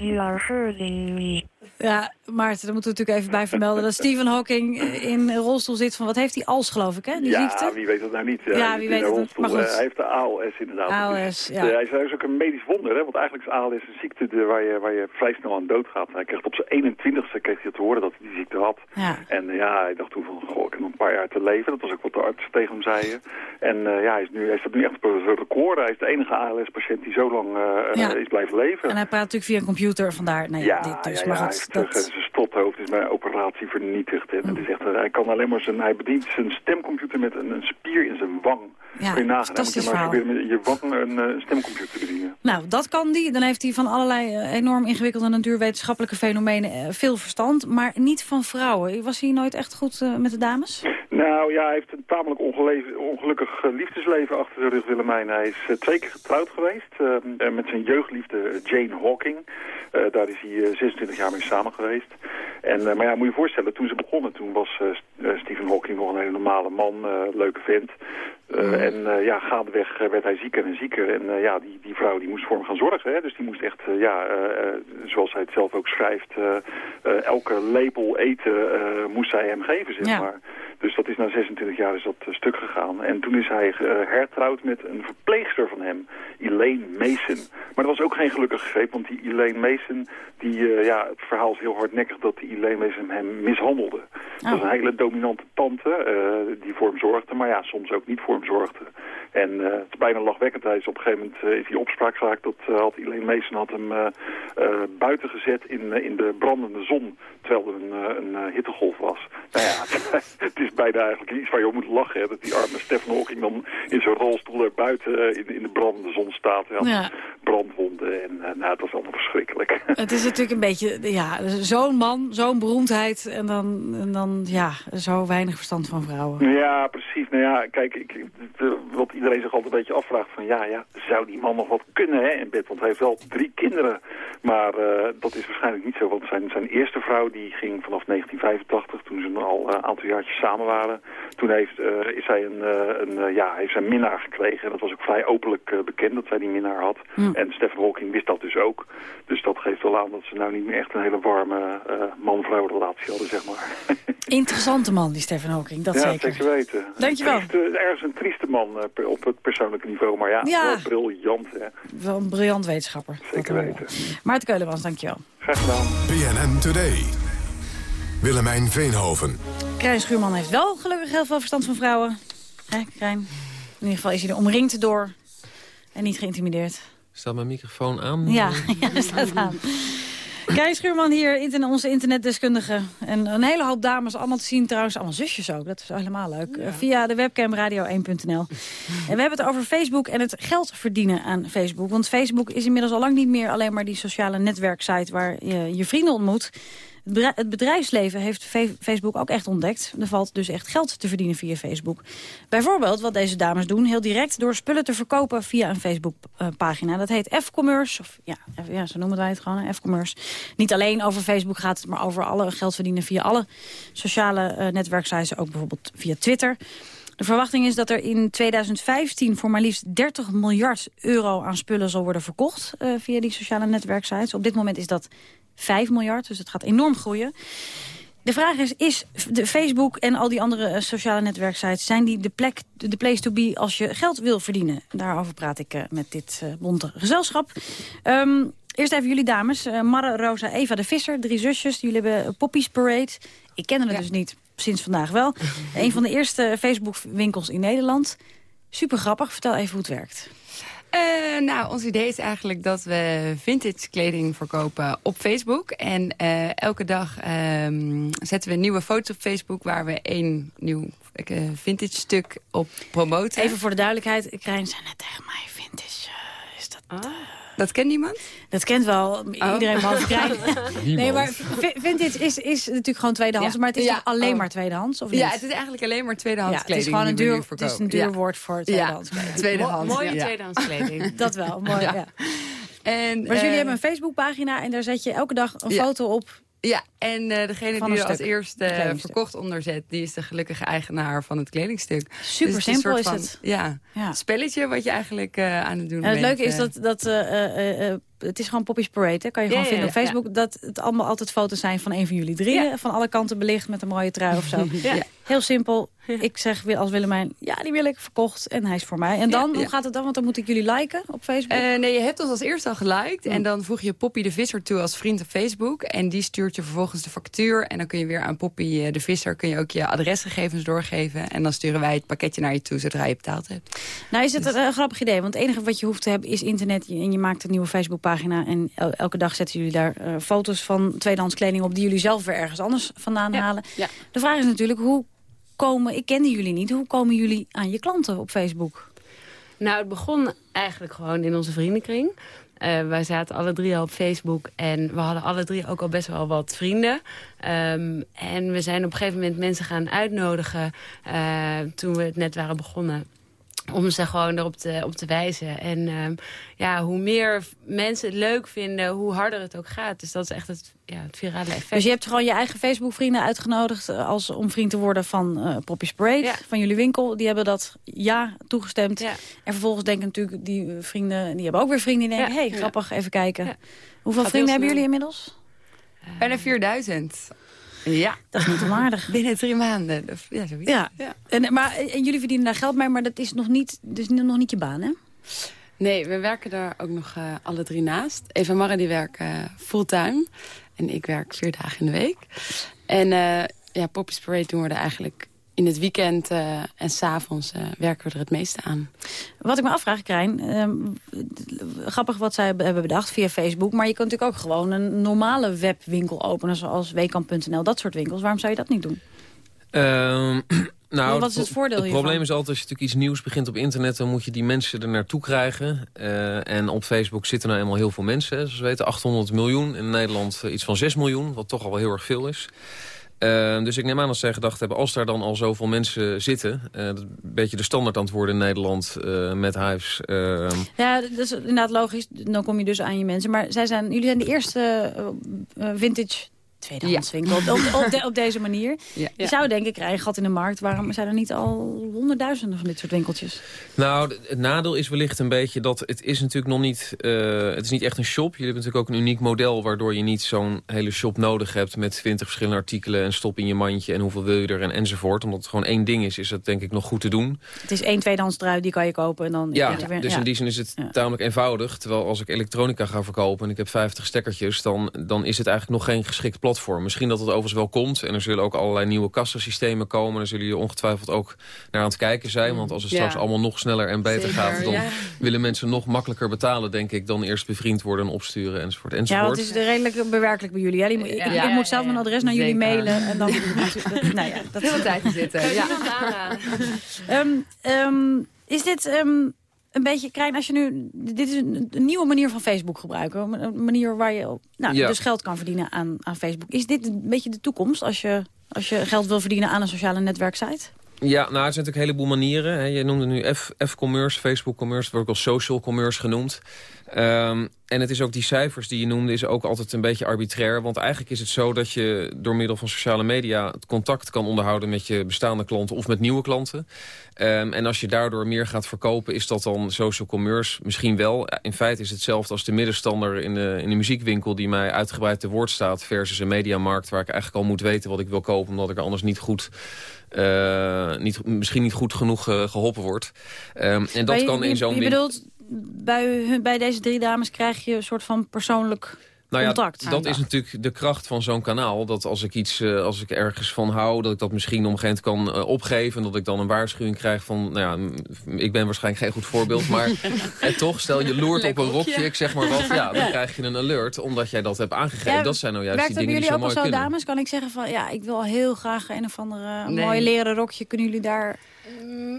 You are hurting me. Ja, Maarten, daar moeten we natuurlijk even bij vermelden... dat Stephen Hawking eh, in een rolstoel zit van... wat heeft hij als, geloof ik, hè, die ja, ziekte? wie weet dat nou niet. Ja, Hij wie weet. Maar goed. Eh, Hij heeft de ALS inderdaad. ALS, ja. eh, Hij is, hij is ook een medisch wonder, hè? want eigenlijk is ALS een ziekte waar, je, waar je vrij snel aan doodgaat. Hij kreeg op zijn 21ste kreeg hij te horen dat hij die ziekte had. Ja. En ja, hij dacht toen van, goh, ik heb nog een paar jaar te leven. Dat was ook wat de artsen tegen hem zeiden. En ja, hij, is nu, hij staat nu echt op een record. Hij is de enige ALS-patiënt die zo lang Ja. is blijven leven. En hij praat natuurlijk via een computer, vandaar nee, Ja, dit dus. maar goed, dat... zijn strothoofd is bij operatie vernietigd. En het is echt, hij kan alleen maar zijn, hij bedient zijn stemcomputer met een, een spier in zijn wang. Ja, Kun je nagaan, hè? je maar proberen met je wang een eh, stemcomputer te bedienen. Nou, dat kan die. Dan heeft hij van allerlei eh, enorm ingewikkelde natuurwetenschappelijke fenomenen eh, veel verstand. Maar niet van vrouwen. Was hij nooit echt goed met de dames? Nou ja, hij heeft een tamelijk ongelukkig eh, liefdesleven achter de rug, Willemijn. Hij is eh, twee keer getrouwd geweest eh, met zijn jeugdliefde Jane Hawking. Daar is hij eh, 26 jaar mee samen geweest. En, maar ja, moet je je voorstellen, toen ze begonnen, toen was St- Stephen Hawking nog een hele normale man, leuke vent. Eh, En eh, ja, gaandeweg eh, werd hij zieker en zieker. En ja, die, die vrouw die moest voor hem gaan zorgen. Hè? Dus die moest echt, ja, zoals hij het zelf ook schrijft, elke lepel eten moest zij hem geven, zeg Ja. maar. Dus dat is na 26 jaar is dat stuk gegaan. En toen is hij hertrouwd met een verpleegster van hem, Elaine Mason. Maar dat was ook geen gelukkig greep, want die Elaine Mason, die, ja, het verhaal is heel hardnekkig dat die Elaine Mason hem mishandelde. Dat was een hele dominante tante die voor hem zorgde, maar ja, soms ook niet voor zorgde. En eh, het is bijna lachwekkend. Hij is op een gegeven moment eh, is hij opspraak geraakt. Dat eh, had Elaine Mason had hem buiten gezet in, in de brandende zon. Terwijl er een, een hittegolf was. Nou ja, het is bijna eigenlijk iets waar je op moet lachen. Hè, dat die arme Stephen Hawking dan in zijn rolstoel er buiten in, in de brandende zon staat. Ja. brandwonden en nou, het was allemaal verschrikkelijk. Het is natuurlijk een beetje, ja, zo'n man, zo'n beroemdheid... en dan, en dan, ja, zo weinig verstand van vrouwen. Ja, precies. Nou ja, kijk, ik, wat iedereen zich altijd een beetje afvraagt van... ja, ja, zou die man nog wat kunnen hè, in bed? Want hij heeft wel drie kinderen. Maar eh, dat is waarschijnlijk niet zo. Want zijn, zijn eerste vrouw die ging vanaf 1985, toen ze al een aantal jaartjes samen waren... toen heeft, eh, is hij een, eh, een, eh, ja, heeft zijn minnaar gekregen. En dat was ook vrij openlijk eh, bekend dat zij die minnaar had. En Stephen Hawking wist dat dus ook. Dus dat geeft wel aan dat ze nou niet meer echt een hele warme eh, man-vrouw relatie hadden, zeg maar. Interessante man, die Stephen Hawking, dat ja, zeker. zeker weten. Dankjewel. Ergens een trieste man eh, op het persoonlijke niveau, maar ja, Ja. wel briljant. Hè. Wel een briljant wetenschapper. Zeker weten. Maarten Keulemans, dankjewel. Graag gedaan. BNN Today. Willemijn Veenhoven. Krijn Schuurman heeft wel gelukkig heel veel verstand van vrouwen. Hè, Krijn? In ieder geval is hij er omringd door en niet geïntimideerd. Staat mijn microfoon aan? Ja, ja staat aan. Krijn Schuurman hier, internet, onze internetdeskundige. En een hele hoop dames, allemaal te zien trouwens. Allemaal zusjes ook, dat is helemaal leuk. Eh, Via de webcam radio1.nl. En we hebben het over Facebook en het geld verdienen aan Facebook. Want Facebook is inmiddels al lang niet meer alleen maar die sociale netwerksite... waar je je vrienden ontmoet. Het bedrij- Het bedrijfsleven heeft Facebook ook echt ontdekt. Er valt dus echt geld te verdienen via Facebook. Bijvoorbeeld wat deze dames doen, heel direct... door spullen te verkopen via een Facebook-pagina. Dat heet F-commerce, of ja, ja, zo noemen wij het gewoon, F-commerce. Niet alleen over Facebook gaat het, maar over alle geld verdienen... via alle sociale eh, netwerksites, ook bijvoorbeeld via Twitter... De verwachting is dat er in 2015 voor maar liefst 30 miljard euro aan spullen zal worden verkocht eh, via die sociale netwerksites. Op dit moment is dat 5 miljard, dus het gaat enorm groeien. De vraag is, is de Facebook en al die andere eh, sociale netwerksites... zijn die de plek, de place to be als je geld wil verdienen? Daarover praat ik eh, met dit eh, bonte gezelschap. Ehm, eerst even jullie dames. Marre, Rosa, Eva de Visser, drie zusjes. Jullie hebben Poppies Parade. Ik kende het dus niet, sinds vandaag wel. Een van de eerste Facebook-winkels in Nederland. Super grappig, vertel even hoe het werkt. Eh, nou, ons idee is eigenlijk dat we vintage kleding verkopen op Facebook. En eh, elke dag ehm, zetten we nieuwe foto's op Facebook... waar we één nieuw eh, vintage stuk op promoten. Even voor de duidelijkheid, Krijn zei net tegen mij, vintage, is dat... eh, Dat kent niemand? Dat kent wel iedereen behalve Krijn. Nee, maar vi- vintage is, is natuurlijk gewoon tweedehands. Ja. Maar het is Ja, alleen oh. maar tweedehands? Of Ja, het is eigenlijk alleen maar tweedehands Ja, het is kleding. gewoon een duur, het is een duur Ja. woord voor tweedehands kleding. Tweedehands. Mooie ja. tweedehands kleding. Dat wel, mooi. Ja. En, Maar dus jullie eh, hebben een Facebookpagina en daar zet je elke dag een Ja. foto op. Ja, en eh, degene Van die er als eerste verkocht onder zet... die is de gelukkige eigenaar van het kledingstuk. Super Dus het simpel is van, het. Ja, Ja. spelletje wat je eigenlijk eh, aan het doen En het bent. leuke is eh. dat, dat het is gewoon Poppy's Parade. Hè? Kan je gewoon ja, vinden op ja, Facebook. Dat het allemaal altijd foto's zijn van een van jullie drieën. Van alle kanten belicht met een mooie trui of zo. Heel simpel. Ik zeg weer als Willemijn, ja die wil ik verkocht en hij is voor mij. En dan, hoe gaat het dan? Want dan moet ik jullie liken op Facebook. Eh, nee, je hebt ons als eerste al geliked. Mm. En dan voeg je Poppy de Visser toe als vriend op Facebook. En die stuurt je vervolgens de factuur. En dan kun je weer aan Poppy eh, de Visser kun je ook je adresgegevens doorgeven. En dan sturen wij het pakketje naar je toe zodra je betaald hebt. Nou is het een eh, grappig idee, want het enige wat je hoeft te hebben is internet. En je maakt een nieuwe Facebookpagina en el- elke dag zetten jullie daar eh, foto's van tweedehands kleding op... die jullie zelf weer ergens anders vandaan halen. ja. De vraag is natuurlijk, hoe komen, ik kende jullie niet, hoe komen jullie aan je klanten op Facebook? Nou, het begon eigenlijk gewoon in onze vriendenkring. Eh, wij zaten alle drie al op Facebook en we hadden alle drie ook al best wel wat vrienden. Ehm, en we zijn op een gegeven moment mensen gaan uitnodigen eh, toen we het net waren begonnen. Om ze gewoon erop te, op te wijzen. En ehm, ja, hoe meer mensen het leuk vinden, hoe harder het ook gaat. Dus dat is echt het, ja, het virale effect. Dus je hebt gewoon je eigen Facebook-vrienden uitgenodigd... eh, als, om vriend te worden van eh Poppy's Parade, van jullie winkel. Die hebben dat ja toegestemd. En vervolgens denken natuurlijk die vrienden... die hebben ook weer vrienden die denken... Ja. hey, Ja. grappig, even kijken. Ja. Hoeveel Gaat vrienden hebben jullie inmiddels? Bijna 4000. Ja. Dat is niet onaardig. Binnen drie maanden. Ja, zoiets. Ja. En, maar, en jullie verdienen daar geld mee, maar dat is nog niet, dus nog niet je baan, hè? Nee, we werken daar ook nog eh, alle drie naast. Eva en Marre die werken eh, fulltime. En ik werk vier dagen in de week. En eh ja, Poppy's Parade doen we er eigenlijk in het weekend eh, en s'avonds eh werken we er het meeste aan. Wat ik me afvraag, Krijn, ehm, grappig wat zij hebben bedacht via Facebook... maar je kunt natuurlijk ook gewoon een normale webwinkel openen... zoals weekamp.nl, dat soort winkels. Waarom zou je dat niet doen? Ehm, nou, Wat is het voordeel Het probleem is altijd, als je natuurlijk iets nieuws begint op internet... dan moet je die mensen er naartoe krijgen. Eh, en op Facebook zitten nou eenmaal heel veel mensen. hè. Zoals we weten 800 miljoen. In Nederland iets van 6 miljoen, wat toch al wel heel erg veel is. Eh, dus ik neem aan dat zij gedacht hebben... als daar dan al zoveel mensen zitten... eh, dat een beetje de standaard antwoorden in Nederland eh, met hives... eh, Ja, dat is inderdaad logisch. Dan kom je dus aan je mensen. Maar zij zijn, jullie zijn de eerste eh, vintage tweedehandswinkel op, op, op de- op deze manier. Ja. Je zou denken, krijg je gat in de markt. Waarom zijn er niet al honderdduizenden van dit soort winkeltjes? Nou, het nadeel is wellicht een beetje dat het is natuurlijk nog niet... eh, het is niet echt een shop. Jullie hebben natuurlijk ook een uniek model... waardoor je niet zo'n hele shop nodig hebt... met 20 verschillende artikelen en stop in je mandje... en hoeveel wil je er en enzovoort. Omdat het gewoon één ding is, is dat denk ik nog goed te doen. Het is één tweedehands trui, die kan je kopen. En dan Ja, weer- dus ja. in die zin is het tamelijk eenvoudig. Terwijl als ik elektronica ga verkopen en ik heb 50 stekkertjes... Dan, dan is het eigenlijk nog geen geschikt platform. Misschien dat het overigens wel komt. En er zullen ook allerlei nieuwe kassasystemen komen. Daar zullen jullie ongetwijfeld ook naar aan het kijken zijn. Want als het Ja. straks allemaal nog sneller en beter Zeker, gaat... dan ja. willen mensen nog makkelijker betalen, denk ik... dan eerst bevriend worden en opsturen enzovoort Ja, enzovoort. want het is redelijk bewerkelijk bij jullie. Hè? Die moet- ik, Ja, ik ja, moet zelf ja, mijn adres naar jullie mailen. En dan, dat, nou ja, dat Veel tijd te zitten. Ja. Ehm, ehm, is dit ehm, een beetje, Krijn, als je nu... Dit is een, nieuwe manier van Facebook gebruiken. Een manier waar je nou, Ja. dus geld kan verdienen aan, aan Facebook. Is dit een beetje de toekomst als je, als je geld wil verdienen aan een sociale netwerksite? Ja, nou, er zijn natuurlijk een heleboel manieren. Hè. Je noemde nu F-commerce, Facebook-commerce, wordt ook wel social commerce genoemd. Ehm, en het is ook die cijfers die je noemde, is ook altijd een beetje arbitrair. Want eigenlijk is het zo dat je door middel van sociale media... het contact kan onderhouden met je bestaande klanten of met nieuwe klanten. Ehm, en als je daardoor meer gaat verkopen, is dat dan social commerce? Misschien wel. In feite is het hetzelfde als de middenstander in de, in de muziekwinkel... die mij uitgebreid te woord staat versus een mediamarkt... waar ik eigenlijk al moet weten wat ik wil kopen... omdat ik er anders niet goed... eh, niet, misschien niet goed genoeg eh, geholpen wordt. Ehm, en dat Maar je- kan in zo'n Je bedoelt, bij, hun- bij deze drie dames krijg je een soort van persoonlijk Nou ja, contact. dat aandacht. is natuurlijk de kracht van zo'n kanaal. Dat als ik iets, eh, als ik ergens van hou, dat ik dat misschien op een gegeven moment kan eh, opgeven. En dat ik dan een waarschuwing krijg van, nou ja, ik ben waarschijnlijk geen goed voorbeeld. Maar eh, toch, stel je loert op een rokje, ik zeg maar wat. Ja, dan Ja. krijg je een alert, omdat jij dat hebt aangegeven. Ja, dat zijn nou juist die dingen die jullie zo ook al mooi zo, kunnen. dames? Kan ik zeggen van, ja, ik wil heel graag een of andere Nee. mooie leren rokje. Kunnen jullie daar...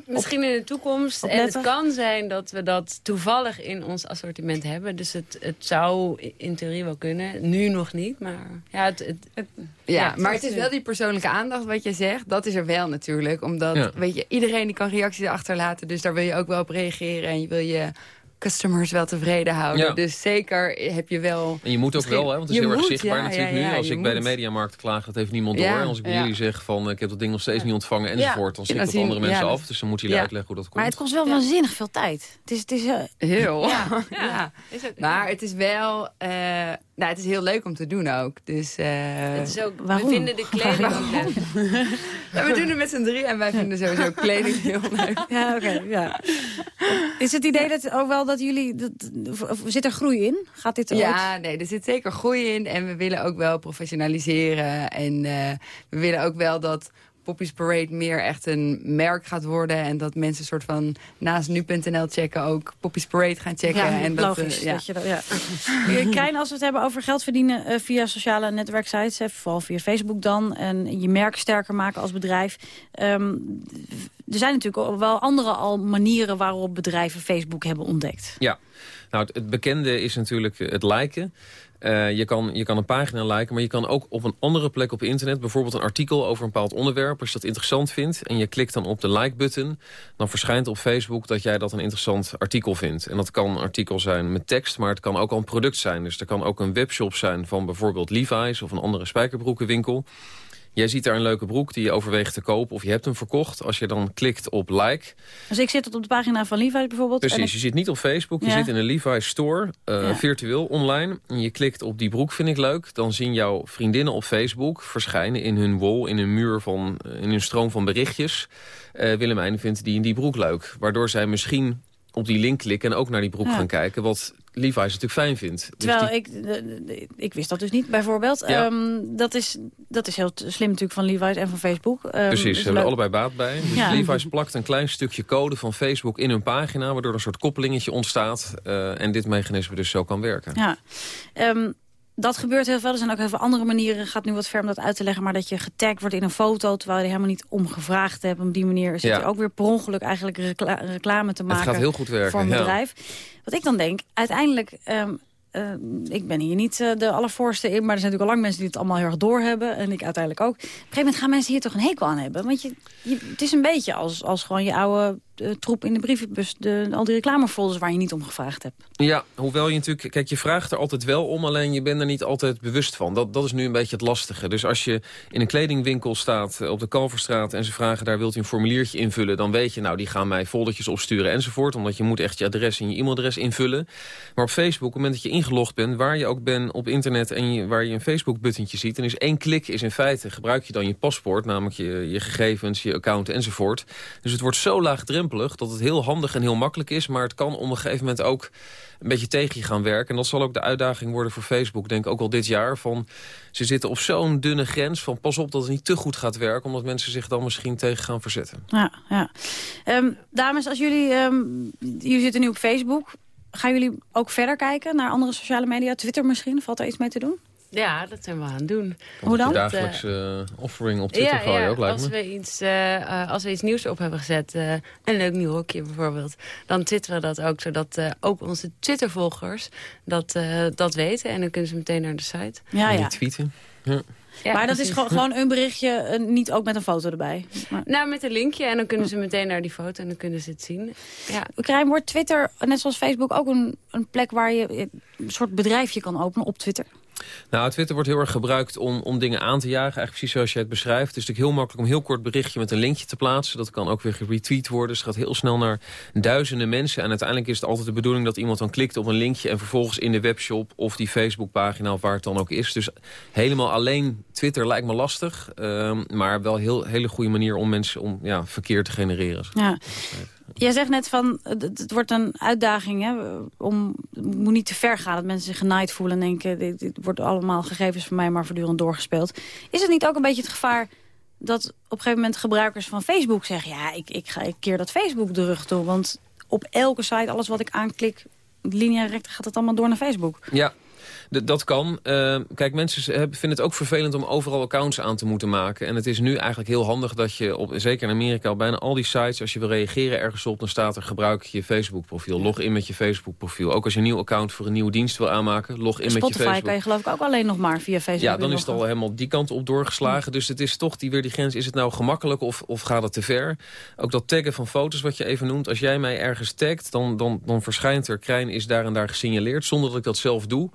Misschien in de toekomst. En het kan zijn dat we dat toevallig in ons assortiment hebben. Dus het, het zou in theorie wel kunnen. Nu nog niet, maar ja, het, het, Ja, het maar is het is wel die persoonlijke aandacht wat je zegt. Dat is er wel natuurlijk. Omdat, Ja. weet je, iedereen die kan reacties achterlaten. Dus daar wil je ook wel op reageren. En je wil je customers wel tevreden houden. Ja. Dus zeker heb je wel... En je moet ook wel, hè, want het is heel erg moet, zichtbaar ja, natuurlijk ja, ja, nu. Als ik bij de moet. mediamarkt klaag, dat heeft niemand Ja, door. En als ik bij ja. jullie zeg van, eh, ik heb dat ding nog steeds niet ontvangen enzovoort. Dan Dan dat andere ja, mensen af. Dus dan moeten jullie Ja. uitleggen hoe dat Maar komt. het kost wel waanzinnig veel tijd. Het is, het is, eh, Heel. Ja. Ja. Maar het is wel... eh, nou, het is heel leuk om te doen ook. Dus, eh, het is ook, Waarom? We vinden de kleding ook leuk. Ja, we doen het met z'n drie en wij vinden sowieso kleding heel leuk. Ja, oké. ja. Is het idee dat ook wel dat jullie... Dat, zit er groei in? Gaat dit er? Ja, nee, er zit zeker groei in. En we willen ook wel professionaliseren. En eh, we willen ook wel dat Poppy's Parade meer echt een merk gaat worden. En dat mensen soort van naast nu.nl checken ook Poppy's Parade gaan checken. Ja, en dat, logisch. eh, ja. dat je dat, ja. Krijn, als we het hebben over geld verdienen eh, via sociale netwerksites... hè, vooral via Facebook dan, en je merk sterker maken als bedrijf... ehm, er zijn natuurlijk wel andere al manieren waarop bedrijven Facebook hebben ontdekt. Ja, nou het, het bekende is natuurlijk het liken. Eh, je, kan, je kan een pagina liken, maar je kan ook op een andere plek op internet... bijvoorbeeld een artikel over een bepaald onderwerp... als je dat interessant vindt en je klikt dan op de like-button... dan verschijnt op Facebook dat jij dat een interessant artikel vindt. En dat kan een artikel zijn met tekst, maar het kan ook al een product zijn. Dus er kan ook een webshop zijn van bijvoorbeeld Levi's... of een andere spijkerbroekenwinkel... Jij ziet daar een leuke broek die je overweegt te kopen of je hebt hem verkocht. Als je dan klikt op like, Dus ik zit op de pagina van Levi's bijvoorbeeld. en Precies, ik- je zit niet op Facebook, je zit in een Levi's store, eh, Ja. virtueel, online. En je klikt op die broek, vind ik leuk. Dan zien jouw vriendinnen op Facebook verschijnen in hun wall, in hun muur van, eh, in hun stroom van berichtjes. Eh Willemijn vindt die en die broek leuk. Waardoor zij misschien op die link klikken en ook naar die broek Ja. gaan kijken. Wat Levi's natuurlijk fijn vindt. Dus Terwijl die- ik, de- de- ik wist dat dus niet, bijvoorbeeld. Ja. Ehm, dat, is, dat is heel slim natuurlijk van Levi's en van Facebook. Ehm, Precies, ze hebben er allebei baat bij. Dus Ja. Levi's plakt een klein stukje code van Facebook in hun pagina... waardoor er een soort koppelingetje ontstaat... eh, en dit mechanisme dus zo kan werken. Ja. Ehm, dat gebeurt heel veel. Er zijn ook heel veel andere manieren. Het gaat nu wat ver om dat uit te leggen. Maar dat je getagd wordt in een foto... terwijl je er helemaal niet om gevraagd hebt. Op die manier zit Ja. je ook weer per ongeluk eigenlijk recla- reclame te Het maken. gaat heel goed werken, Voor een ja. bedrijf. Wat ik dan denk, uiteindelijk... eh, ik ben hier niet eh, de allervoorste in, maar er zijn natuurlijk al lang mensen die het allemaal heel erg doorhebben. En ik uiteindelijk ook. Op een gegeven moment gaan mensen hier toch een hekel aan hebben. Want je, het is een beetje als, als gewoon je oude eh, troep in de brievenbus. De, al die reclamefolders waar je niet om gevraagd hebt. Ja, hoewel je natuurlijk... Kijk, je vraagt er altijd wel om, alleen je bent er niet altijd bewust van. Dat, dat is nu een beetje het lastige. Dus als je in een kledingwinkel staat eh, op de Kalverstraat... en ze vragen daar, wilt u een formuliertje invullen... dan weet je, nou, die gaan mij foldertjes opsturen enzovoort. Omdat je moet echt je adres en je e-mailadres invullen. Maar op Facebook, op het moment dat je ingelogd bent... waar je ook bent op internet en waar je een Facebook-buttentje ziet... dan is één klik is in feite, gebruik je dan je paspoort... namelijk je, je gegevens, account enzovoort. Dus het wordt zo laagdrempelig dat het heel handig en heel makkelijk is... maar het kan op een gegeven moment ook een beetje tegen je gaan werken. En dat zal ook de uitdaging worden voor Facebook, denk ik ook al dit jaar. Van, ze zitten op zo'n dunne grens van pas op dat het niet te goed gaat werken... omdat mensen zich dan misschien tegen gaan verzetten. Ja, ja. Ehm, dames, als jullie, ehm, jullie zitten nu op Facebook. Gaan jullie ook verder kijken naar andere sociale media? Twitter misschien? Valt daar iets mee te doen? Ja, dat zijn we aan het doen. Hoe dan? Je dagelijkse eh, offering op Twitter ja, ja, ook, lijkt als me. we, iets, eh, eh, als we iets nieuws op hebben gezet, eh, een leuk nieuw hokje bijvoorbeeld... dan twitteren we dat ook, zodat eh, ook onze Twitter-volgers dat, eh, dat weten. En dan kunnen ze meteen naar de site. Ja, ja. tweeten. Ja. Ja, maar dat is precies. gewoon, gewoon een berichtje, niet ook met een foto erbij. Maar... Nou, met een linkje en dan kunnen ze meteen naar die foto en dan kunnen ze het zien. Ja. Krijn, wordt Twitter, net zoals Facebook, ook een, een plek waar je een soort bedrijfje kan openen op Twitter? Nou, Twitter wordt heel erg gebruikt om, om dingen aan te jagen. Eigenlijk precies zoals je het beschrijft. Het is natuurlijk heel makkelijk om een heel kort berichtje met een linkje te plaatsen. Dat kan ook weer geretweet worden. Dus het gaat heel snel naar duizenden mensen. En uiteindelijk is het altijd de bedoeling dat iemand dan klikt op een linkje... en vervolgens in de webshop of die Facebookpagina of waar het dan ook is. Dus helemaal alleen Twitter lijkt me lastig. ehm, maar wel een heel, hele goede manier om mensen om ja, verkeer te genereren. Ja. Jij zegt net van, het, wordt een uitdaging, hè, om, het moet niet te ver gaan. Dat mensen zich genaaid voelen en denken, dit, dit wordt allemaal gegevens van mij maar voortdurend doorgespeeld. Is het niet ook een beetje het gevaar dat op een gegeven moment gebruikers van Facebook zeggen... ja, ik, ik, ga, ik keer dat Facebook de rug toe, want op elke site, alles wat ik aanklik, linea recta gaat het allemaal door naar Facebook. Ja, d- dat kan. Eh, kijk, mensen hebben- vinden het ook vervelend om overal accounts aan te moeten maken. En het is nu eigenlijk heel handig dat je, op, zeker in Amerika, op bijna al die sites... als je wil reageren ergens op, dan staat er gebruik je Facebook-profiel. Log in met je Facebook-profiel. Ook als je een nieuw account voor een nieuwe dienst wil aanmaken, log in met je Spotify Facebook. kan je geloof ik ook alleen nog maar via Facebook Ja, dan is het al helemaal die kant op doorgeslagen. Dus het is toch die, weer die grens. Is het nou gemakkelijk of, of gaat het te ver? Ook dat taggen van foto's wat je even noemt. Als jij mij ergens tagt, dan, dan, dan verschijnt er... Krijn is daar en daar gesignaleerd, zonder dat ik dat zelf doe.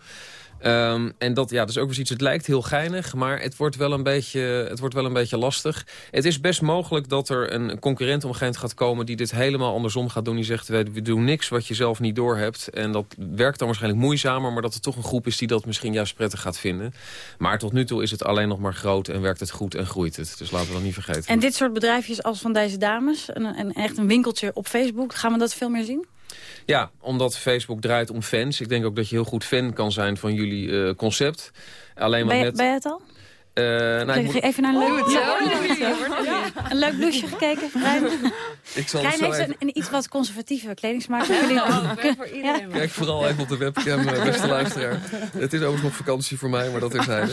Ehm, en dat, ja, dat is ook weer iets, het lijkt heel geinig, maar het wordt, wel een beetje, het wordt wel een beetje lastig. Het is best mogelijk dat er een concurrent omgeend gaat komen... die dit helemaal andersom gaat doen. Die zegt, we, doen niks wat je zelf niet doorhebt. En dat werkt dan waarschijnlijk moeizamer... maar dat er toch een groep is die dat misschien juist prettig gaat vinden. Maar tot nu toe is het alleen nog maar groot en werkt het goed en groeit het. Dus laten we dat niet vergeten. En dit soort bedrijfjes als van deze dames, en, en echt een winkeltje op Facebook... gaan we dat veel meer zien? Ja, omdat Facebook draait om fans. Ik denk ook dat je heel goed fan kan zijn van jullie eh, concept. Alleen maar Ben, je- net... ben je het al? eh, nou, ik moet- Even naar een leuk, Oh, ja, ja. een leuk blouseje gekeken. Ik zal Rijn het zo heeft even- een, een iets wat conservatieve kledingsmaak. Ja, Jullie- Kun- voor ja. Kijk vooral even op de webcam, eh, beste luisteraar. Het is overigens nog vakantie voor mij, maar dat is zijde.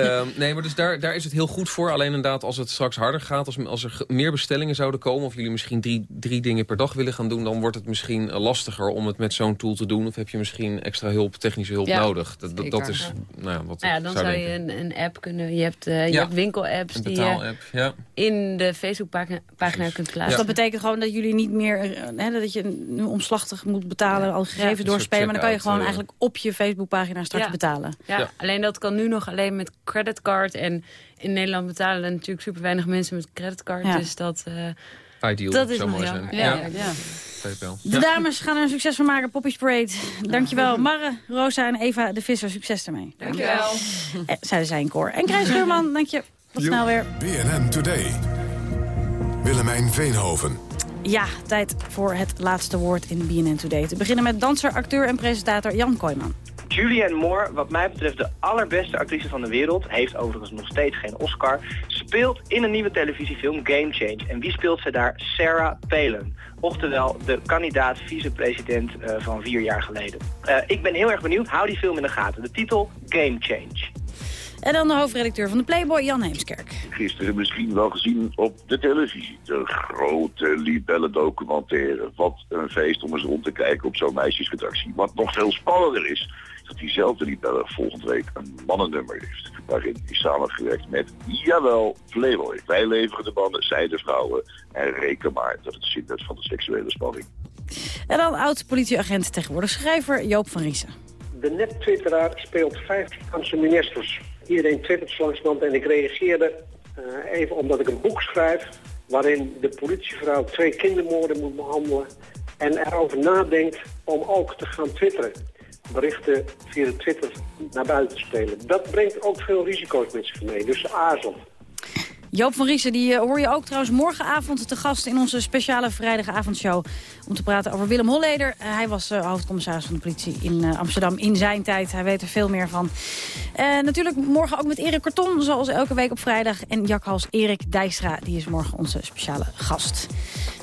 Ehm, nee, maar dus daar, daar is het heel goed voor. Alleen inderdaad, als het straks harder gaat... als, als er meer bestellingen zouden komen... of jullie misschien drie, drie dingen per dag willen gaan doen... dan wordt het misschien eh, lastiger om het met zo'n tool te doen. Of heb je misschien extra hulp, technische hulp Ja, nodig. Dat, dat, is nou ja, wat Nou ja, dan zou je een, een app kunnen... Je hebt, eh, je Ja. hebt winkelapps die je ja. in de Facebookpagina pagina kunt Dus plaatsen. dat betekent gewoon dat jullie niet meer, eh, hè, dat je nu omslachtig moet betalen, al gegevens Ja. doorspelen. Maar dan kan je gewoon eh. eigenlijk op je Facebookpagina straks Ja. betalen. Ja, alleen dat kan nu nog alleen met creditcard. En in Nederland betalen natuurlijk super weinig mensen met creditcard. Ja. Dus dat, eh, Ideal, dat is zou nog mooi zijn. Ja, Ja. ja. De dames gaan er een succes van maken. Poppy's Parade. Dankjewel. Marre, Rosa en Eva de Visser. Succes ermee. Dankjewel. Eh, zij in koor. En Krijs Schuurman, dank je. Tot snel weer. BNN Today. Willemijn Veenhoven. Ja, tijd voor het laatste woord in BNN Today. Te beginnen met danser, acteur en presentator Jan Kooijman. Julianne Moore, wat mij betreft de allerbeste actrice van de wereld... heeft overigens nog steeds geen Oscar... speelt in een nieuwe televisiefilm Game Change. En wie speelt ze daar? Sarah Palin. Oftewel de kandidaat vicepresident eh, van vier jaar geleden. Eh, ik ben heel erg benieuwd. Hou die film in de gaten. De titel Game Change. En dan de hoofdredacteur van de Playboy, Jan Heemskerk. Gisteren misschien wel gezien op de televisie. De grote libelle documentaire. Wat een feest om eens rond te kijken op zo'n meisjesredactie. Wat nog veel spannender is, is dat diezelfde libelle volgende week een mannennummer heeft. Waarin is samengewerkt met, jawel, Playboy. Wij leveren de mannen, zij de vrouwen. En reken maar dat het zit van de seksuele spanning. En dan oud-politieagent, tegenwoordig schrijver Joop van Riesen. De net-twitteraar speelt vijf Franse ministers. Iedereen twittert zo en ik reageerde eh, even omdat ik een boek schrijf... waarin de politievrouw twee kindermoorden moet behandelen... en erover nadenkt om ook te gaan twitteren. Berichten via de Twitter naar buiten te spelen. Dat brengt ook veel risico's met zich mee, dus aarzel. Joop van Riesen, die eh, hoor je ook trouwens morgenavond te gast in onze speciale vrijdagavondshow. Om te praten over Willem Holleder. Eh, hij was eh, hoofdcommissaris van de politie in Amsterdam in zijn tijd. Hij weet er veel meer van. Eh, natuurlijk morgen ook met Erik Karton, zoals elke week op vrijdag. En jakhals Erik Dijkstra, die is morgen onze speciale gast.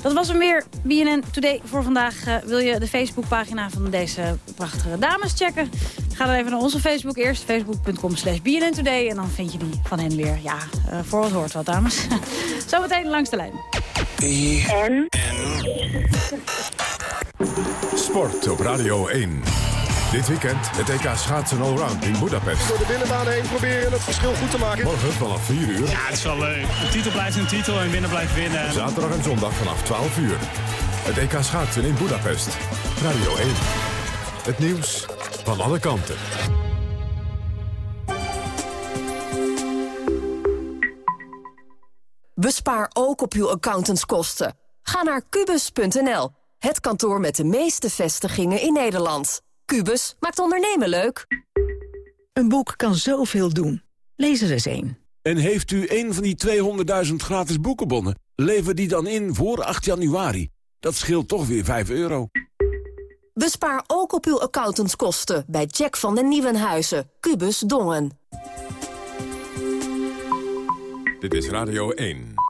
Dat was hem weer, BNN Today voor vandaag. Wil je de Facebookpagina van deze prachtige dames checken? Ga dan even naar onze Facebook eerst. Facebook.com slash BNN Today. En dan vind je die van hen weer. Ja, voor wat hoort wat, dames. Zometeen langs de lijn. En? Sport op Radio 1. Dit weekend het EK schaatsen allround in Budapest. Door de binnenbaan heen proberen het verschil goed te maken. Morgen vanaf 4 uur. Ja, het is wel leuk. De titel blijft een titel en winnen blijft winnen. Zaterdag en zondag vanaf 12 uur. Het EK schaatsen in Budapest. Radio 1. Het nieuws van alle kanten. Bespaar ook op uw accountantskosten. Ga naar kubus.nl, het kantoor met de meeste vestigingen in Nederland. Kubus maakt ondernemen leuk. Een boek kan zoveel doen. Lees er eens één. En heeft u een van die 200.000 gratis boekenbonnen? Lever die dan in voor 8 januari. Dat scheelt toch weer 5 euro. Bespaar ook op uw accountantskosten bij Jack van den Nieuwenhuizen, Cubus Dongen. Dit is Radio 1.